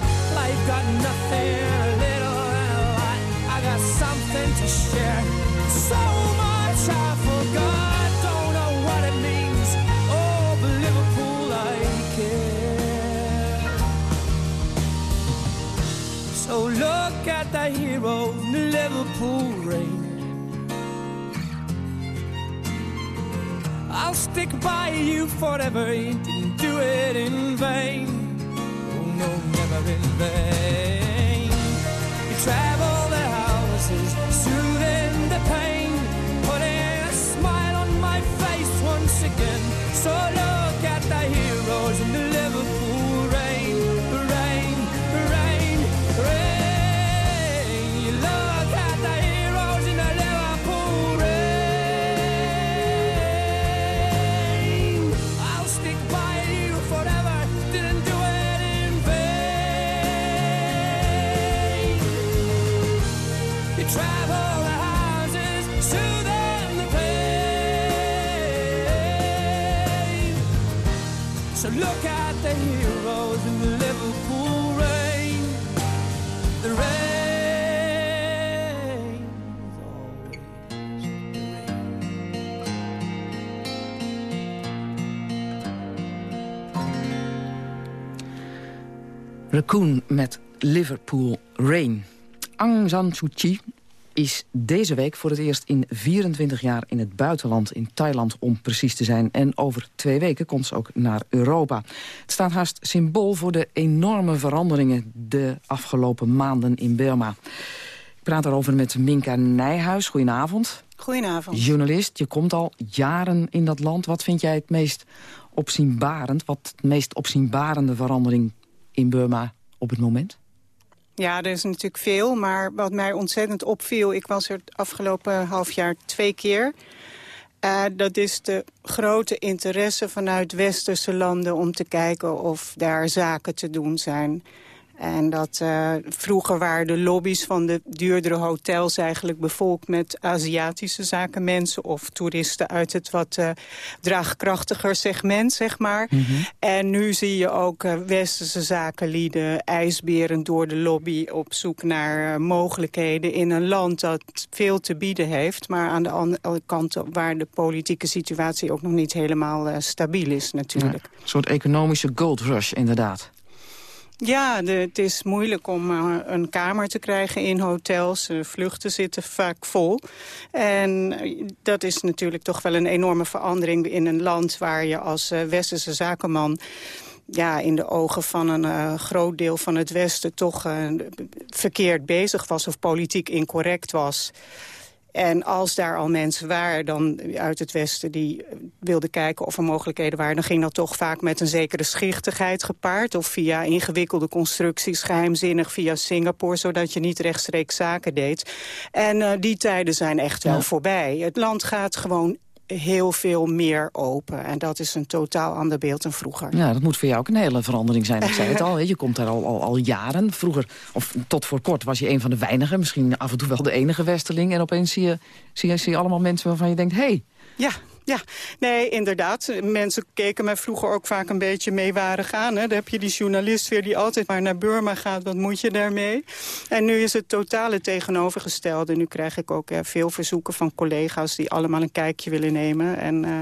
Got nothing, little and a lot. I got something to share, so much I forgot. Don't know what it means. Oh, but Liverpool, I care. So look at the hero in the Liverpool rain. Stick by you forever. You didn't do it in vain. Oh no, never in vain. You travel the houses, soothing the pain, putting a smile on my face once again. So look at the heroes in Liverpool rain. Raccoon met Liverpool Rain. Aung San Suu Kyi is deze week voor het eerst in 24 jaar in het buitenland, in Thailand om precies te zijn. En over twee weken komt ze ook naar Europa. Het staat haast symbool voor de enorme veranderingen de afgelopen maanden in Burma. Ik praat daarover met Minka Nijhuis. Goedenavond. Goedenavond. Journalist, je komt al jaren in dat land. Wat vind jij het meest opzienbarend? Wat het meest opzienbarende verandering in Burma op het moment? Ja, er is natuurlijk veel, maar wat mij ontzettend opviel... ik was er het afgelopen half jaar twee keer... Uh, dat is de grote interesse vanuit westerse landen om te kijken of daar zaken te doen zijn. En dat uh, vroeger waren de lobby's van de duurdere hotels eigenlijk bevolkt met Aziatische zakenmensen of toeristen uit het wat uh, draagkrachtiger segment, zeg maar. Mm -hmm. En nu zie je ook uh, westerse zakenlieden ijsberen door de lobby op zoek naar mogelijkheden in een land dat veel te bieden heeft, maar aan de andere kant waar de politieke situatie ook nog niet helemaal stabiel is natuurlijk. Ja, een soort economische gold rush inderdaad. Ja, het is moeilijk om uh, een kamer te krijgen in hotels. Uh, vluchten zitten vaak vol. En uh, dat is natuurlijk toch wel een enorme verandering in een land... waar je als westerse zakenman ja, in de ogen van een groot deel van het Westen... toch verkeerd bezig was of politiek incorrect was. En als daar al mensen waren dan uit het Westen die wilden kijken of er mogelijkheden waren... dan ging dat toch vaak met een zekere schichtigheid gepaard... of via ingewikkelde constructies, geheimzinnig via Singapore... zodat je niet rechtstreeks zaken deed. En uh, die tijden zijn echt wel voorbij. Het land gaat gewoon heel veel meer open. En dat is een totaal ander beeld dan vroeger. Ja, dat moet voor jou ook een hele verandering zijn. Ik zei het al, je komt daar al, al, al jaren. Vroeger, of tot voor kort, was je een van de weinigen. Misschien af en toe wel de enige westerling. En opeens zie je, zie je, zie je allemaal mensen waarvan je denkt... hé, hey, ja, ja, nee, inderdaad. Mensen keken mij vroeger ook vaak een beetje meewarig aan. Hè. Dan heb je die journalist weer die altijd maar naar Burma gaat. Wat moet je daarmee? En nu is het totale tegenovergestelde. Nu krijg ik ook uh, veel verzoeken van collega's... die allemaal een kijkje willen nemen. En uh,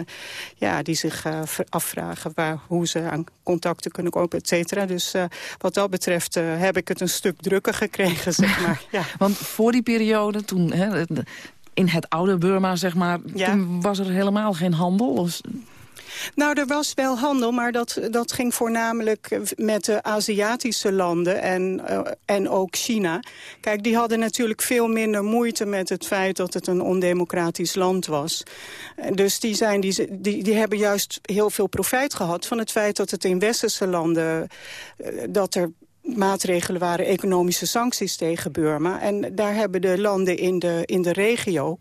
ja, die zich uh, afvragen waar, hoe ze aan contacten kunnen kopen, et cetera. Dus wat dat betreft heb ik het een stuk drukker gekregen, zeg maar. Ja. Want voor die periode, toen... Hè, in het oude Burma, zeg maar, ja. toen was er helemaal geen handel? Of... Nou, er was wel handel, maar dat, dat ging voornamelijk met de Aziatische landen en, uh, en ook China. Kijk, die hadden natuurlijk veel minder moeite met het feit dat het een ondemocratisch land was. Dus die, zijn, die, die, die hebben juist heel veel profijt gehad van het feit dat het in westerse landen... Uh, dat er maatregelen waren economische sancties tegen Burma. En daar hebben de landen in de, in de regio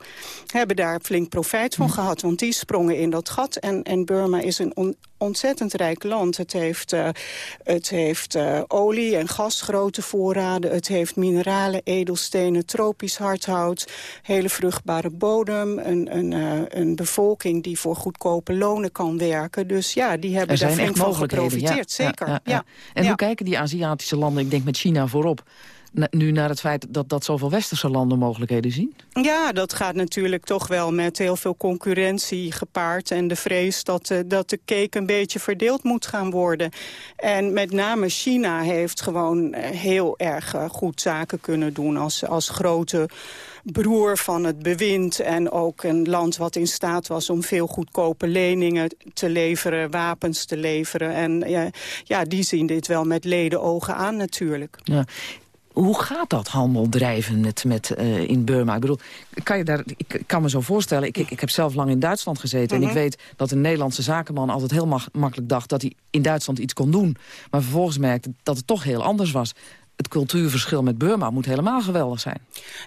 hebben daar flink profijt van gehad. Want die sprongen in dat gat. En, en Burma is een on, ontzettend rijk land. Het heeft, uh, het heeft uh, olie en gas, grote voorraden. Het heeft mineralen, edelstenen, tropisch hardhout. Hele vruchtbare bodem. Een, een, uh, een bevolking die voor goedkope lonen kan werken. Dus ja, die hebben daar flink van geprofiteerd. Ja, Zeker, ja, ja, En hoe kijken die Aziatische landen, ik denk met China voorop nu naar het feit dat, dat zoveel westerse landen mogelijkheden zien? Ja, dat gaat natuurlijk toch wel met heel veel concurrentie gepaard. En de vrees dat, uh, dat de cake een beetje verdeeld moet gaan worden. En met name China heeft gewoon heel erg uh, goed zaken kunnen doen als, als grote broer van het bewind en ook een land wat in staat was om veel goedkope leningen te leveren, wapens te leveren. En ja, ja die zien dit wel met leden ogen aan natuurlijk. Ja. Hoe gaat dat handel drijven met, met, uh, in Burma? Ik bedoel, kan je daar, ik kan me zo voorstellen, ik, ik, ik heb zelf lang in Duitsland gezeten... Mm -hmm. en ik weet dat een Nederlandse zakenman altijd heel mag, makkelijk dacht... dat hij in Duitsland iets kon doen. Maar vervolgens merkte dat het toch heel anders was het cultuurverschil met Burma moet helemaal geweldig zijn.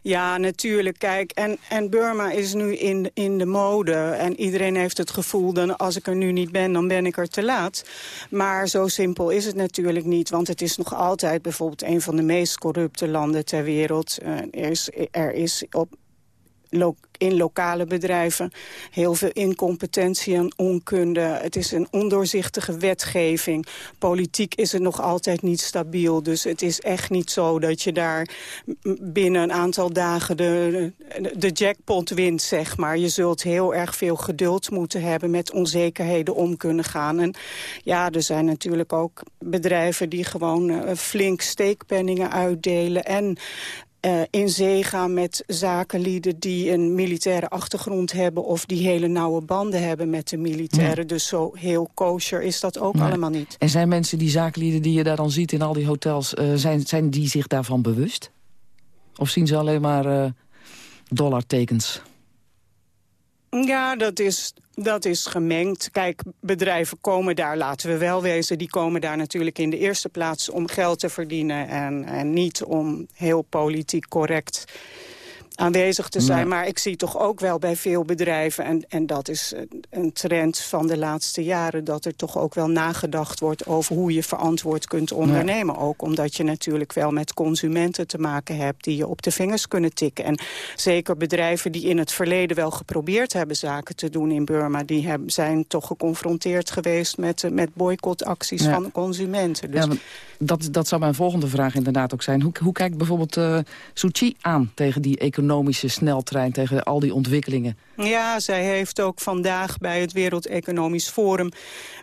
Ja, natuurlijk. Kijk, en, en Burma is nu in, in de mode. En iedereen heeft het gevoel, dat als ik er nu niet ben, dan ben ik er te laat. Maar zo simpel is het natuurlijk niet. Want het is nog altijd bijvoorbeeld een van de meest corrupte landen ter wereld. Uh, er, is, er is op in lokale bedrijven heel veel incompetentie en onkunde. Het is een ondoorzichtige wetgeving. Politiek is het nog altijd niet stabiel. Dus het is echt niet zo dat je daar binnen een aantal dagen de, de jackpot wint, zeg maar. Je zult heel erg veel geduld moeten hebben met onzekerheden om kunnen gaan. En ja, er zijn natuurlijk ook bedrijven die gewoon uh, flink steekpenningen uitdelen... en uh, in zee gaan met zakenlieden die een militaire achtergrond hebben... of die hele nauwe banden hebben met de militairen. Dus zo heel kosher is dat ook allemaal niet. En zijn mensen, die zakenlieden die je daar dan ziet in al die hotels... Uh, zijn, zijn die zich daarvan bewust? Of zien ze alleen maar uh, dollartekens? Ja, dat is, dat is gemengd. Kijk, bedrijven komen daar, laten we wel wezen... die komen daar natuurlijk in de eerste plaats om geld te verdienen... en, en niet om heel politiek correct aanwezig te zijn. Maar ik zie toch ook wel bij veel bedrijven... en, en dat is een trend van de laatste jaren... dat er toch ook wel nagedacht wordt over hoe je verantwoord kunt ondernemen. Ja. Ook omdat je natuurlijk wel met consumenten te maken hebt... die je op de vingers kunnen tikken. En zeker bedrijven die in het verleden wel geprobeerd hebben... zaken te doen in Burma... die hebben, zijn toch geconfronteerd geweest met, met boycottacties ja. van consumenten. Dus... Ja, dat, dat zou mijn volgende vraag inderdaad ook zijn. Hoe, hoe kijkt bijvoorbeeld uh, Suu Kyi aan tegen die economische sneltrein... tegen al die ontwikkelingen? Ja, zij heeft ook vandaag bij het Wereld Economisch Forum...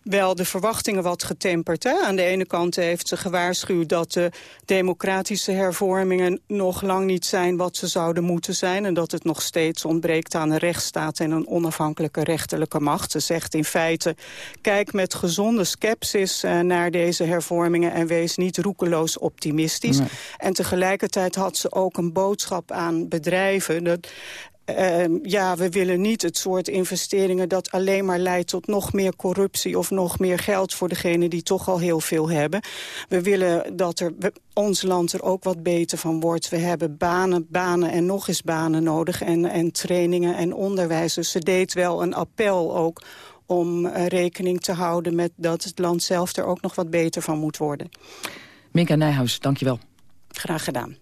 wel de verwachtingen wat getemperd. Hè? Aan de ene kant heeft ze gewaarschuwd dat de democratische hervormingen... nog lang niet zijn wat ze zouden moeten zijn... en dat het nog steeds ontbreekt aan een rechtsstaat... en een onafhankelijke rechterlijke macht. Ze zegt in feite, kijk met gezonde scepsis uh, naar deze hervormingen... en wees niet roekeloos optimistisch. Nee. En tegelijkertijd had ze ook een boodschap aan bedrijven... dat Uh, ja, we willen niet het soort investeringen dat alleen maar leidt tot nog meer corruptie of nog meer geld voor degenen die toch al heel veel hebben. We willen dat er, we, ons land er ook wat beter van wordt. We hebben banen, banen en nog eens banen nodig en, en trainingen en onderwijs. Dus ze deed wel een appel ook om uh, rekening te houden met dat het land zelf er ook nog wat beter van moet worden. Minka Nijhuis, dankjewel. Graag gedaan.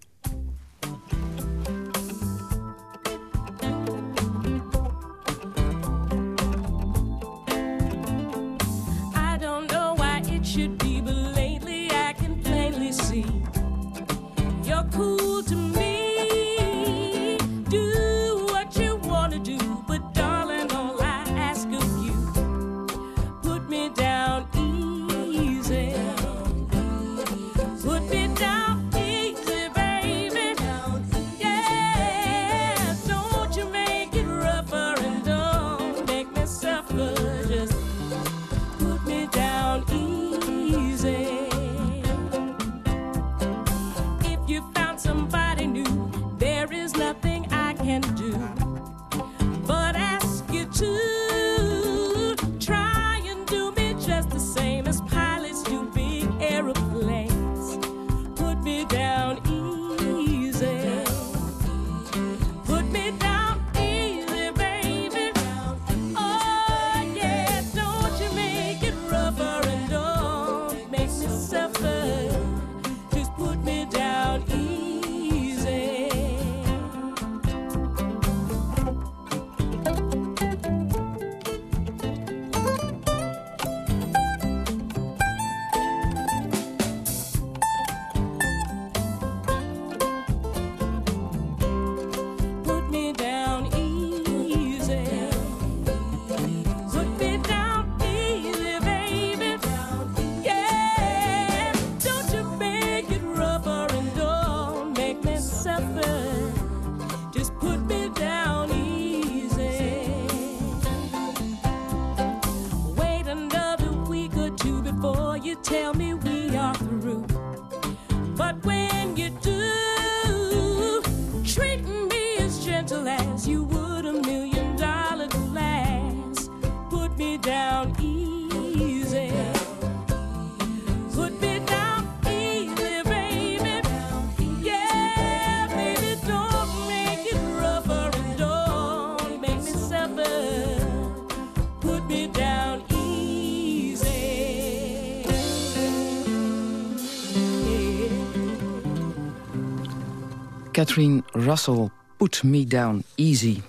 Catherine Russell, Put Me Down Easy.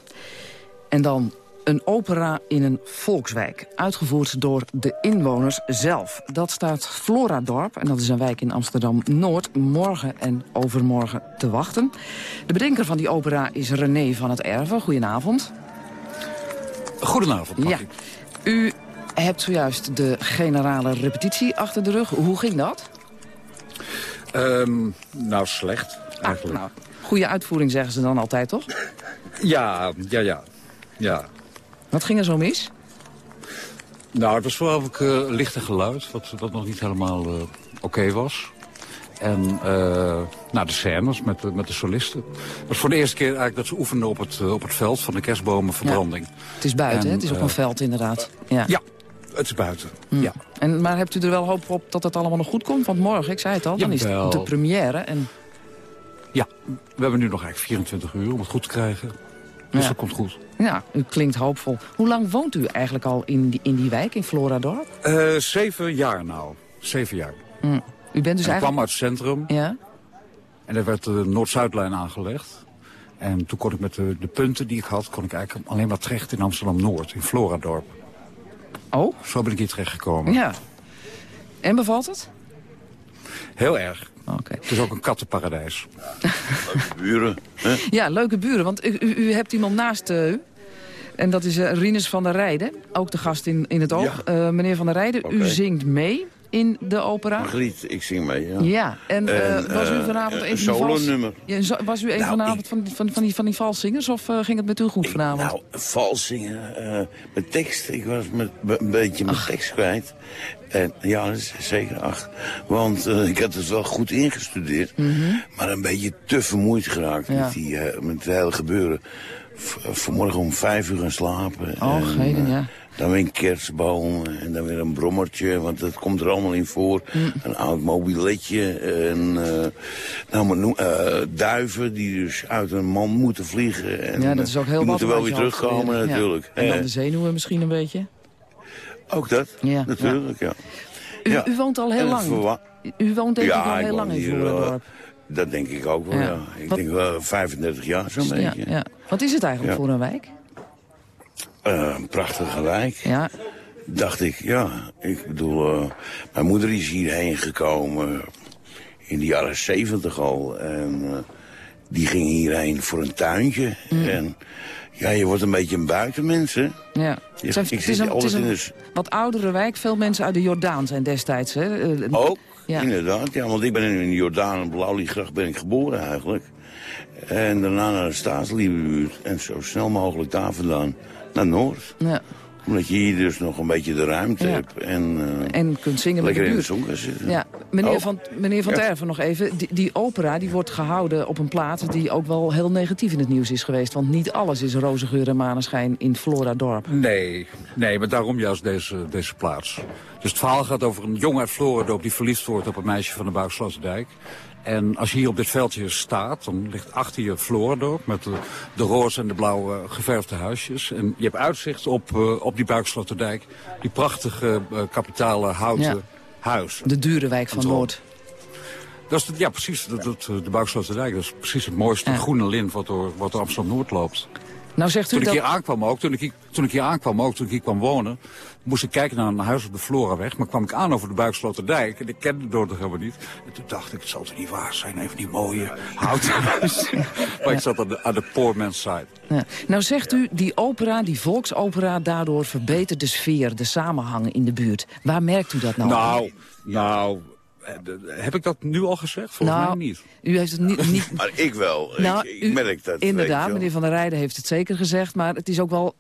En dan een opera in een volkswijk, uitgevoerd door de inwoners zelf. Dat staat Floradorp, en dat is een wijk in Amsterdam-Noord... morgen en overmorgen te wachten. De bedenker van die opera is René van het Erven. Goedenavond. Goedenavond, Ja. U hebt zojuist de generale repetitie achter de rug. Hoe ging dat? Ehm, nou, slecht, eigenlijk. nou, goede uitvoering zeggen ze dan altijd, toch? Ja, ja, ja. ja. Wat ging er zo mis? Nou, het was vooral ook eh, lichte geluid, wat, wat nog niet helemaal eh, oké was. En eh nou, de scènes met de, met de solisten. Het was voor de eerste keer eigenlijk dat ze oefenden op het, op het veld van de kerstbomenverbranding. Het is buiten, En, hè? Het is op een veld inderdaad. Ja. Ja, het is buiten. Hm. Ja. En, maar hebt u er wel hoop op dat het allemaal nog goed komt? Want morgen, ik zei het al, dan is het de première. En ja, we hebben nu nog eigenlijk 24 uur om het goed te krijgen. Dus Ja. dat komt goed. ja, u klinkt hoopvol. Hoe lang woont u eigenlijk al in die, in die wijk, in Floradorp? Eh, zeven jaar nou. Zeven jaar. Hm. U bent dus En ik kwam eigenlijk... uit het centrum. Ja? En er werd de Noord-Zuidlijn aangelegd. En toen kon ik met de, de punten die ik had, kon ik eigenlijk alleen maar terecht in Amsterdam-Noord, in Floradorp. Oh? Zo ben ik hier terechtgekomen. Ja. En bevalt het? Heel erg. Oké. Het is ook een kattenparadijs. Buren. Hè? Ja, leuke buren, want u, u, hebt iemand naast eh, u. En dat is eh, Rinus van der Rijden, ook de gast in, in het oog. Eh, meneer van der Rijden, u zingt mee in de opera. Margriet, ik zing mee, ja. Ja, en, eh, was u eh, vanavond een van vals... Ja, zo- was u een Nou, vanavond van, van, van, die, van die valszingers of eh, ging het met u goed vanavond? Nou, vals zingen, eh, met tekst. Ik was met, een beetje mijn tekst kwijt. En ja, zeker acht. Want ik had het wel goed ingestudeerd. Maar een beetje te vermoeid geraakt Mhm. Ja. met, die, met het hele gebeuren. V- vanmorgen om vijf uur gaan slapen. Oh, En, ja. Dan weer een kerstboom en dan weer een brommertje, want dat komt er allemaal in voor. Mm. Een oud mobiletje en eh, nou, maar noem, eh, duiven die dus uit een man moeten vliegen. En, ja, dat is ook heel die moeten wel weer terugkomen. Ja. natuurlijk. En dan Eh, de zenuwen misschien een beetje? ook dat, Ja. natuurlijk, ja. U, ja. u woont al heel lang. U woont denk ik al heel lang in eh, Voerendorp. Dat denk ik ook wel, Ja. Ik Wat- denk wel 35 jaar zo'n beetje. ja. Wat is het eigenlijk voor een wijk? Eh, een prachtige wijk. Ja. Dacht ik, ja. Ik bedoel, eh, mijn moeder is hierheen gekomen in de jaren zeventig al. En eh, die ging hierheen voor een tuintje. Mm. En ja, je wordt een beetje een buitenmens, hè. Ja. Ik het is een, het altijd is in een de s- wat oudere wijk. Veel mensen uit de Jordaan zijn destijds. Hè? Ook, Ja. inderdaad. Ja, want ik ben in de Jordaan Blauwliegracht ben ik geboren eigenlijk. En daarna naar de Staatsliebenbuurt. En zo snel mogelijk daar vandaan naar Noord. Ja. Omdat je hier dus nog een beetje de ruimte Ja. hebt. En, eh, En kunt zingen met de lekker in de buurt. zitten. Ja, meneer Oh. van, meneer van Ja. Terven nog even. Die, die opera die wordt gehouden op een plaat die ook wel heel negatief in het nieuws is geweest. Want niet alles is roze geur en maneschijn in Floradorp. Nee, nee, maar daarom juist deze, deze plaats. Dus het verhaal gaat over een jongen uit Florendorp die verliefd wordt op een meisje van de Buiksloterdijk. En als je hier op dit veldje staat, dan ligt achter je Florendorp met de, de roze en de blauwe geverfde huisjes. En je hebt uitzicht op, eh, op die Buiksloterdijk, die prachtige eh, kapitale houten Ja. huis. De dure wijk van. Noord. Dat is, de- ja, precies. Dat, dat, eh, de Buiksloterdijk, dat is precies het mooiste Ja. groene lint wat door, wat door Amsterdam-Noord loopt. Nou zegt u Toen ik dat... hier aankwam ook, toen ik, hier- toen ik hier aankwam ook, toen ik hier kwam wonen, moest ik kijken naar een huis op de Floraweg. Maar kwam ik aan over de Buiksloterdijk en ik kende nog helemaal niet. En toen dacht ik, het zal toch niet waar zijn, even die mooie houten huizen. maar ik zat aan de, aan de poor man's side. Ja. Nou zegt u, die opera, die volksopera, daardoor verbetert de sfeer, de samenhang in de buurt. Waar merkt u dat nou? aan? Nou, nou, heb ik dat nu al gezegd? Volgens Nou, mij niet. U heeft het niet... niet Maar ik wel. Nou, ik, u- merk dat. Inderdaad, meneer Van der Rijden heeft het zeker gezegd. Maar het is ook wel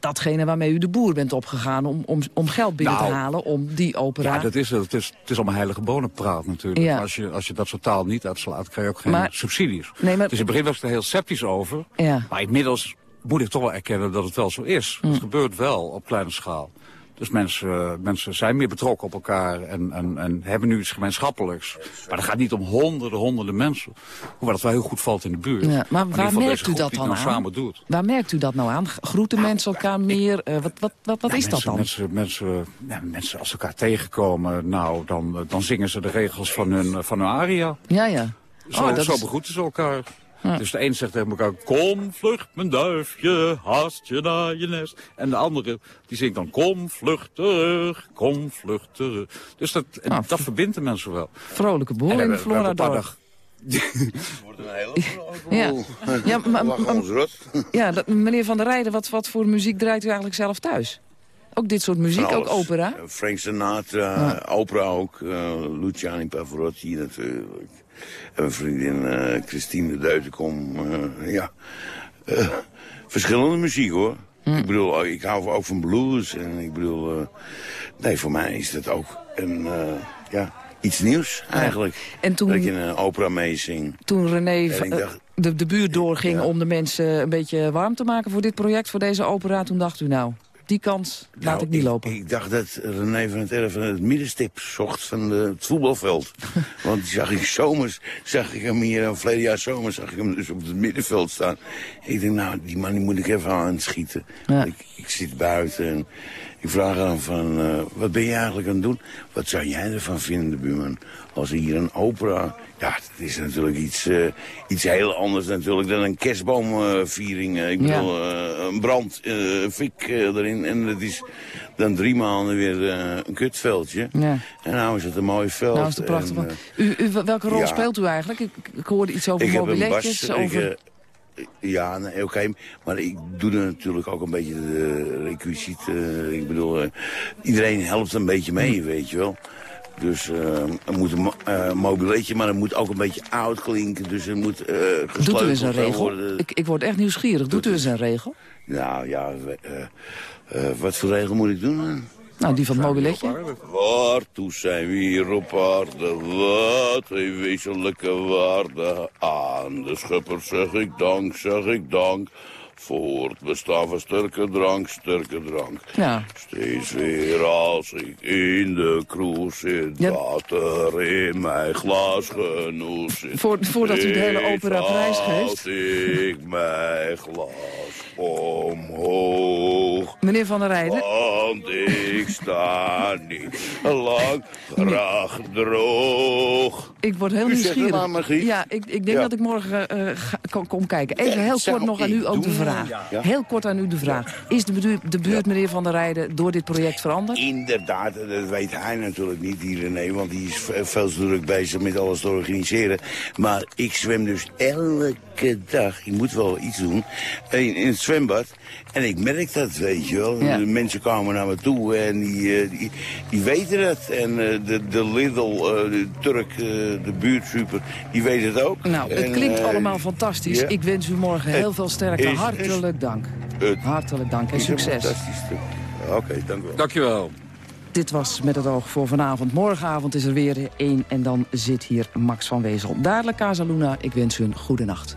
datgene waarmee u de boer bent opgegaan... om, om, om geld binnen Nou, te halen om die opera... Ja, dat is het. Het is, het is allemaal heilige bonenpraat natuurlijk. Ja. Als, je, als je dat soort taal niet uitslaat, krijg je ook geen Maar- subsidies. Nee, maar- Dus in het begin was ik er heel sceptisch over. Ja. Maar inmiddels moet ik toch wel erkennen dat het wel zo is. Hm. Het gebeurt wel op kleine schaal. Dus mensen, eh, mensen zijn meer betrokken op elkaar en, en, en hebben nu iets gemeenschappelijks. Maar het gaat niet om honderden, honderden mensen. Hoewel het wel heel goed valt in de buurt. Ja, maar waar merkt u dat dan nou aan? samen doet. Waar merkt u dat nou aan? Groeten mensen elkaar meer? Eh, wat wat, wat, is dat dan? Mensen, mensen, ja, mensen als elkaar tegenkomen, nou, dan, dan zingen ze de regels van hun, van hun aria. Ja, ja. Zo, Oh, dat zo is- begroeten ze elkaar. Dus de een zegt tegen elkaar, kom vlucht mijn duifje, haast je naar je nest. En de andere die zingt dan, kom vlucht terug, kom vlucht terug. Dus dat, en dat verbindt de mensen wel. Vrolijke boel En in hebben- we hebben een dagen- Ja, ja, maar, ja dat, meneer Van der Rijden, wat, wat voor muziek draait u eigenlijk zelf thuis? Ook dit soort muziek, Van ook opera? Frank Sinatra, opera ook. eh, Luciani Pavarotti natuurlijk. En mijn vriendin eh, Christine Duitenkom. eh ja, Eh, verschillende muziek hoor. Ik bedoel, ik hou ook van blues. En ik bedoel, nee, voor mij is dat ook een, ja, iets nieuws eigenlijk. En toen- Dat ik in een opera meezing. Toen René dacht- de buurt doorging om de mensen een beetje warm te maken voor dit project, voor deze opera, toen dacht u nou, die kans laat Nou, ik niet lopen. Ik dacht dat René van het Erven het middenstip zocht van de, het voetbalveld. Want die zag ik zomers, zag ik hem hier, verleden jaar zomer, zag ik hem dus op het middenveld staan. Ik denk, nou, die man die moet ik even aanschieten. Ik, ik zit buiten en ik vraag aan van, eh, wat ben je eigenlijk aan het doen? Wat zou jij ervan vinden, buurman, als er hier een opera... Ja, dat is natuurlijk iets, eh, iets heel anders natuurlijk dan een kerstboomviering. ik Ja. bedoel, eh, een brand, eh, fik eh, erin. En dat is dan drie maanden weer eh, een kutveldje. Ja. En nou is het een mooi veld. Nou is het prachtig. En, eh, u, u, welke rol ja. speelt u eigenlijk? Ik, ik hoorde iets over ik mobiletjes. over... Ik, eh, ja, nee, oké. Maar ik doe er natuurlijk ook een beetje de requisiet. eh, ik bedoel, eh, iedereen helpt een beetje mee, Hm. weet je wel. Dus er moet een mobiletje, maar het moet ook een beetje oud klinken. Dus er moet eh Doet u eens een regel? worden. Ik, ik word echt nieuwsgierig. Doet u eens een regel? Nou ja, wat voor regel moet ik doen? Nou, die van het mobiletje. Waartoe zijn we hier op aarde? Wat een wezenlijke waarde. Aan de schepper zeg ik dank, zeg ik dank. Voor het bestaan van sterke drank, sterke drank. Ja. Steeds weer als ik in de kroeg zit, Ja. water in mijn glas genoeg zit. Voor- voordat u de hele opera prijsgeeft. houd ik mijn glas omhoog. Meneer Van der Rijden, Want ik sta niet lang graag droog. ik word heel U nieuwsgierig. maar, ja, ik, ik denk Ja. dat ik morgen eh, ga- kom, kom kijken. Even heel kort nog aan u ook de vraag. Ja. Heel kort aan u de vraag. Is de, bedu- de buurt, meneer Van der Rijden, door dit project veranderd? Inderdaad, dat weet hij natuurlijk niet, die René, want die is ve- veel te druk bezig met alles te organiseren. Maar ik zwem dus elke dag, ik moet wel iets doen, in, in het zwembad. En ik merk dat, weet je wel. Ja. De mensen komen naar me toe en die, eh, die, die weten het. En eh, de, de Lidl, eh, de Turk, eh, de buurtsuper, die weet het ook. Nou, het En, klinkt allemaal fantastisch. ja. Ik wens u morgen heel veel sterkte. is- is- Hartelijk dank. Het Hartelijk dank en succes. fantastisch stuk. Oké, dank u wel. Dankjewel. Dit was Met het oog voor vanavond. Morgenavond is er weer één en dan zit hier Max van Wezel. Dadelijk Casaluna. Ik wens u een goede nacht.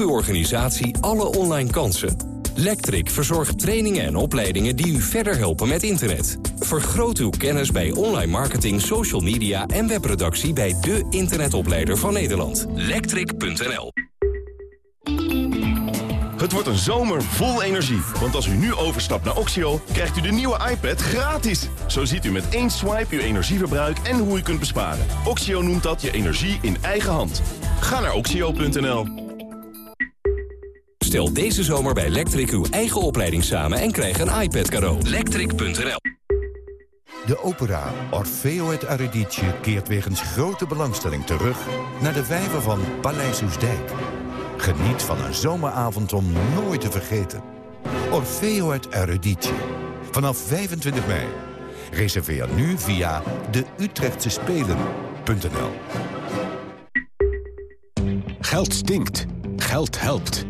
Uw organisatie alle online kansen. Lectric verzorgt trainingen en opleidingen die u verder helpen met internet. Vergroot uw kennis bij online marketing, social media en webproductie bij de internetopleider van Nederland. Lectric.nl Het wordt een zomer vol energie. Want als u nu overstapt naar Oxio, krijgt u de nieuwe iPad gratis. Zo ziet u met één swipe uw energieverbruik en hoe u kunt besparen. Oxio noemt dat je energie in eigen hand. Ga naar oxio.nl. Stel deze zomer bij Lectric uw eigen opleiding samen en krijg een iPad cadeau. Lectric.nl De opera Orfeo het Eurydice keert wegens grote belangstelling terug... naar de vijver van Paleis Oesdijk. Geniet van een zomeravond om nooit te vergeten. Orfeo het Eurydice. Vanaf 25 mei. Reserveer nu via de Utrechtse Spelen.nl. Geld stinkt. Geld helpt.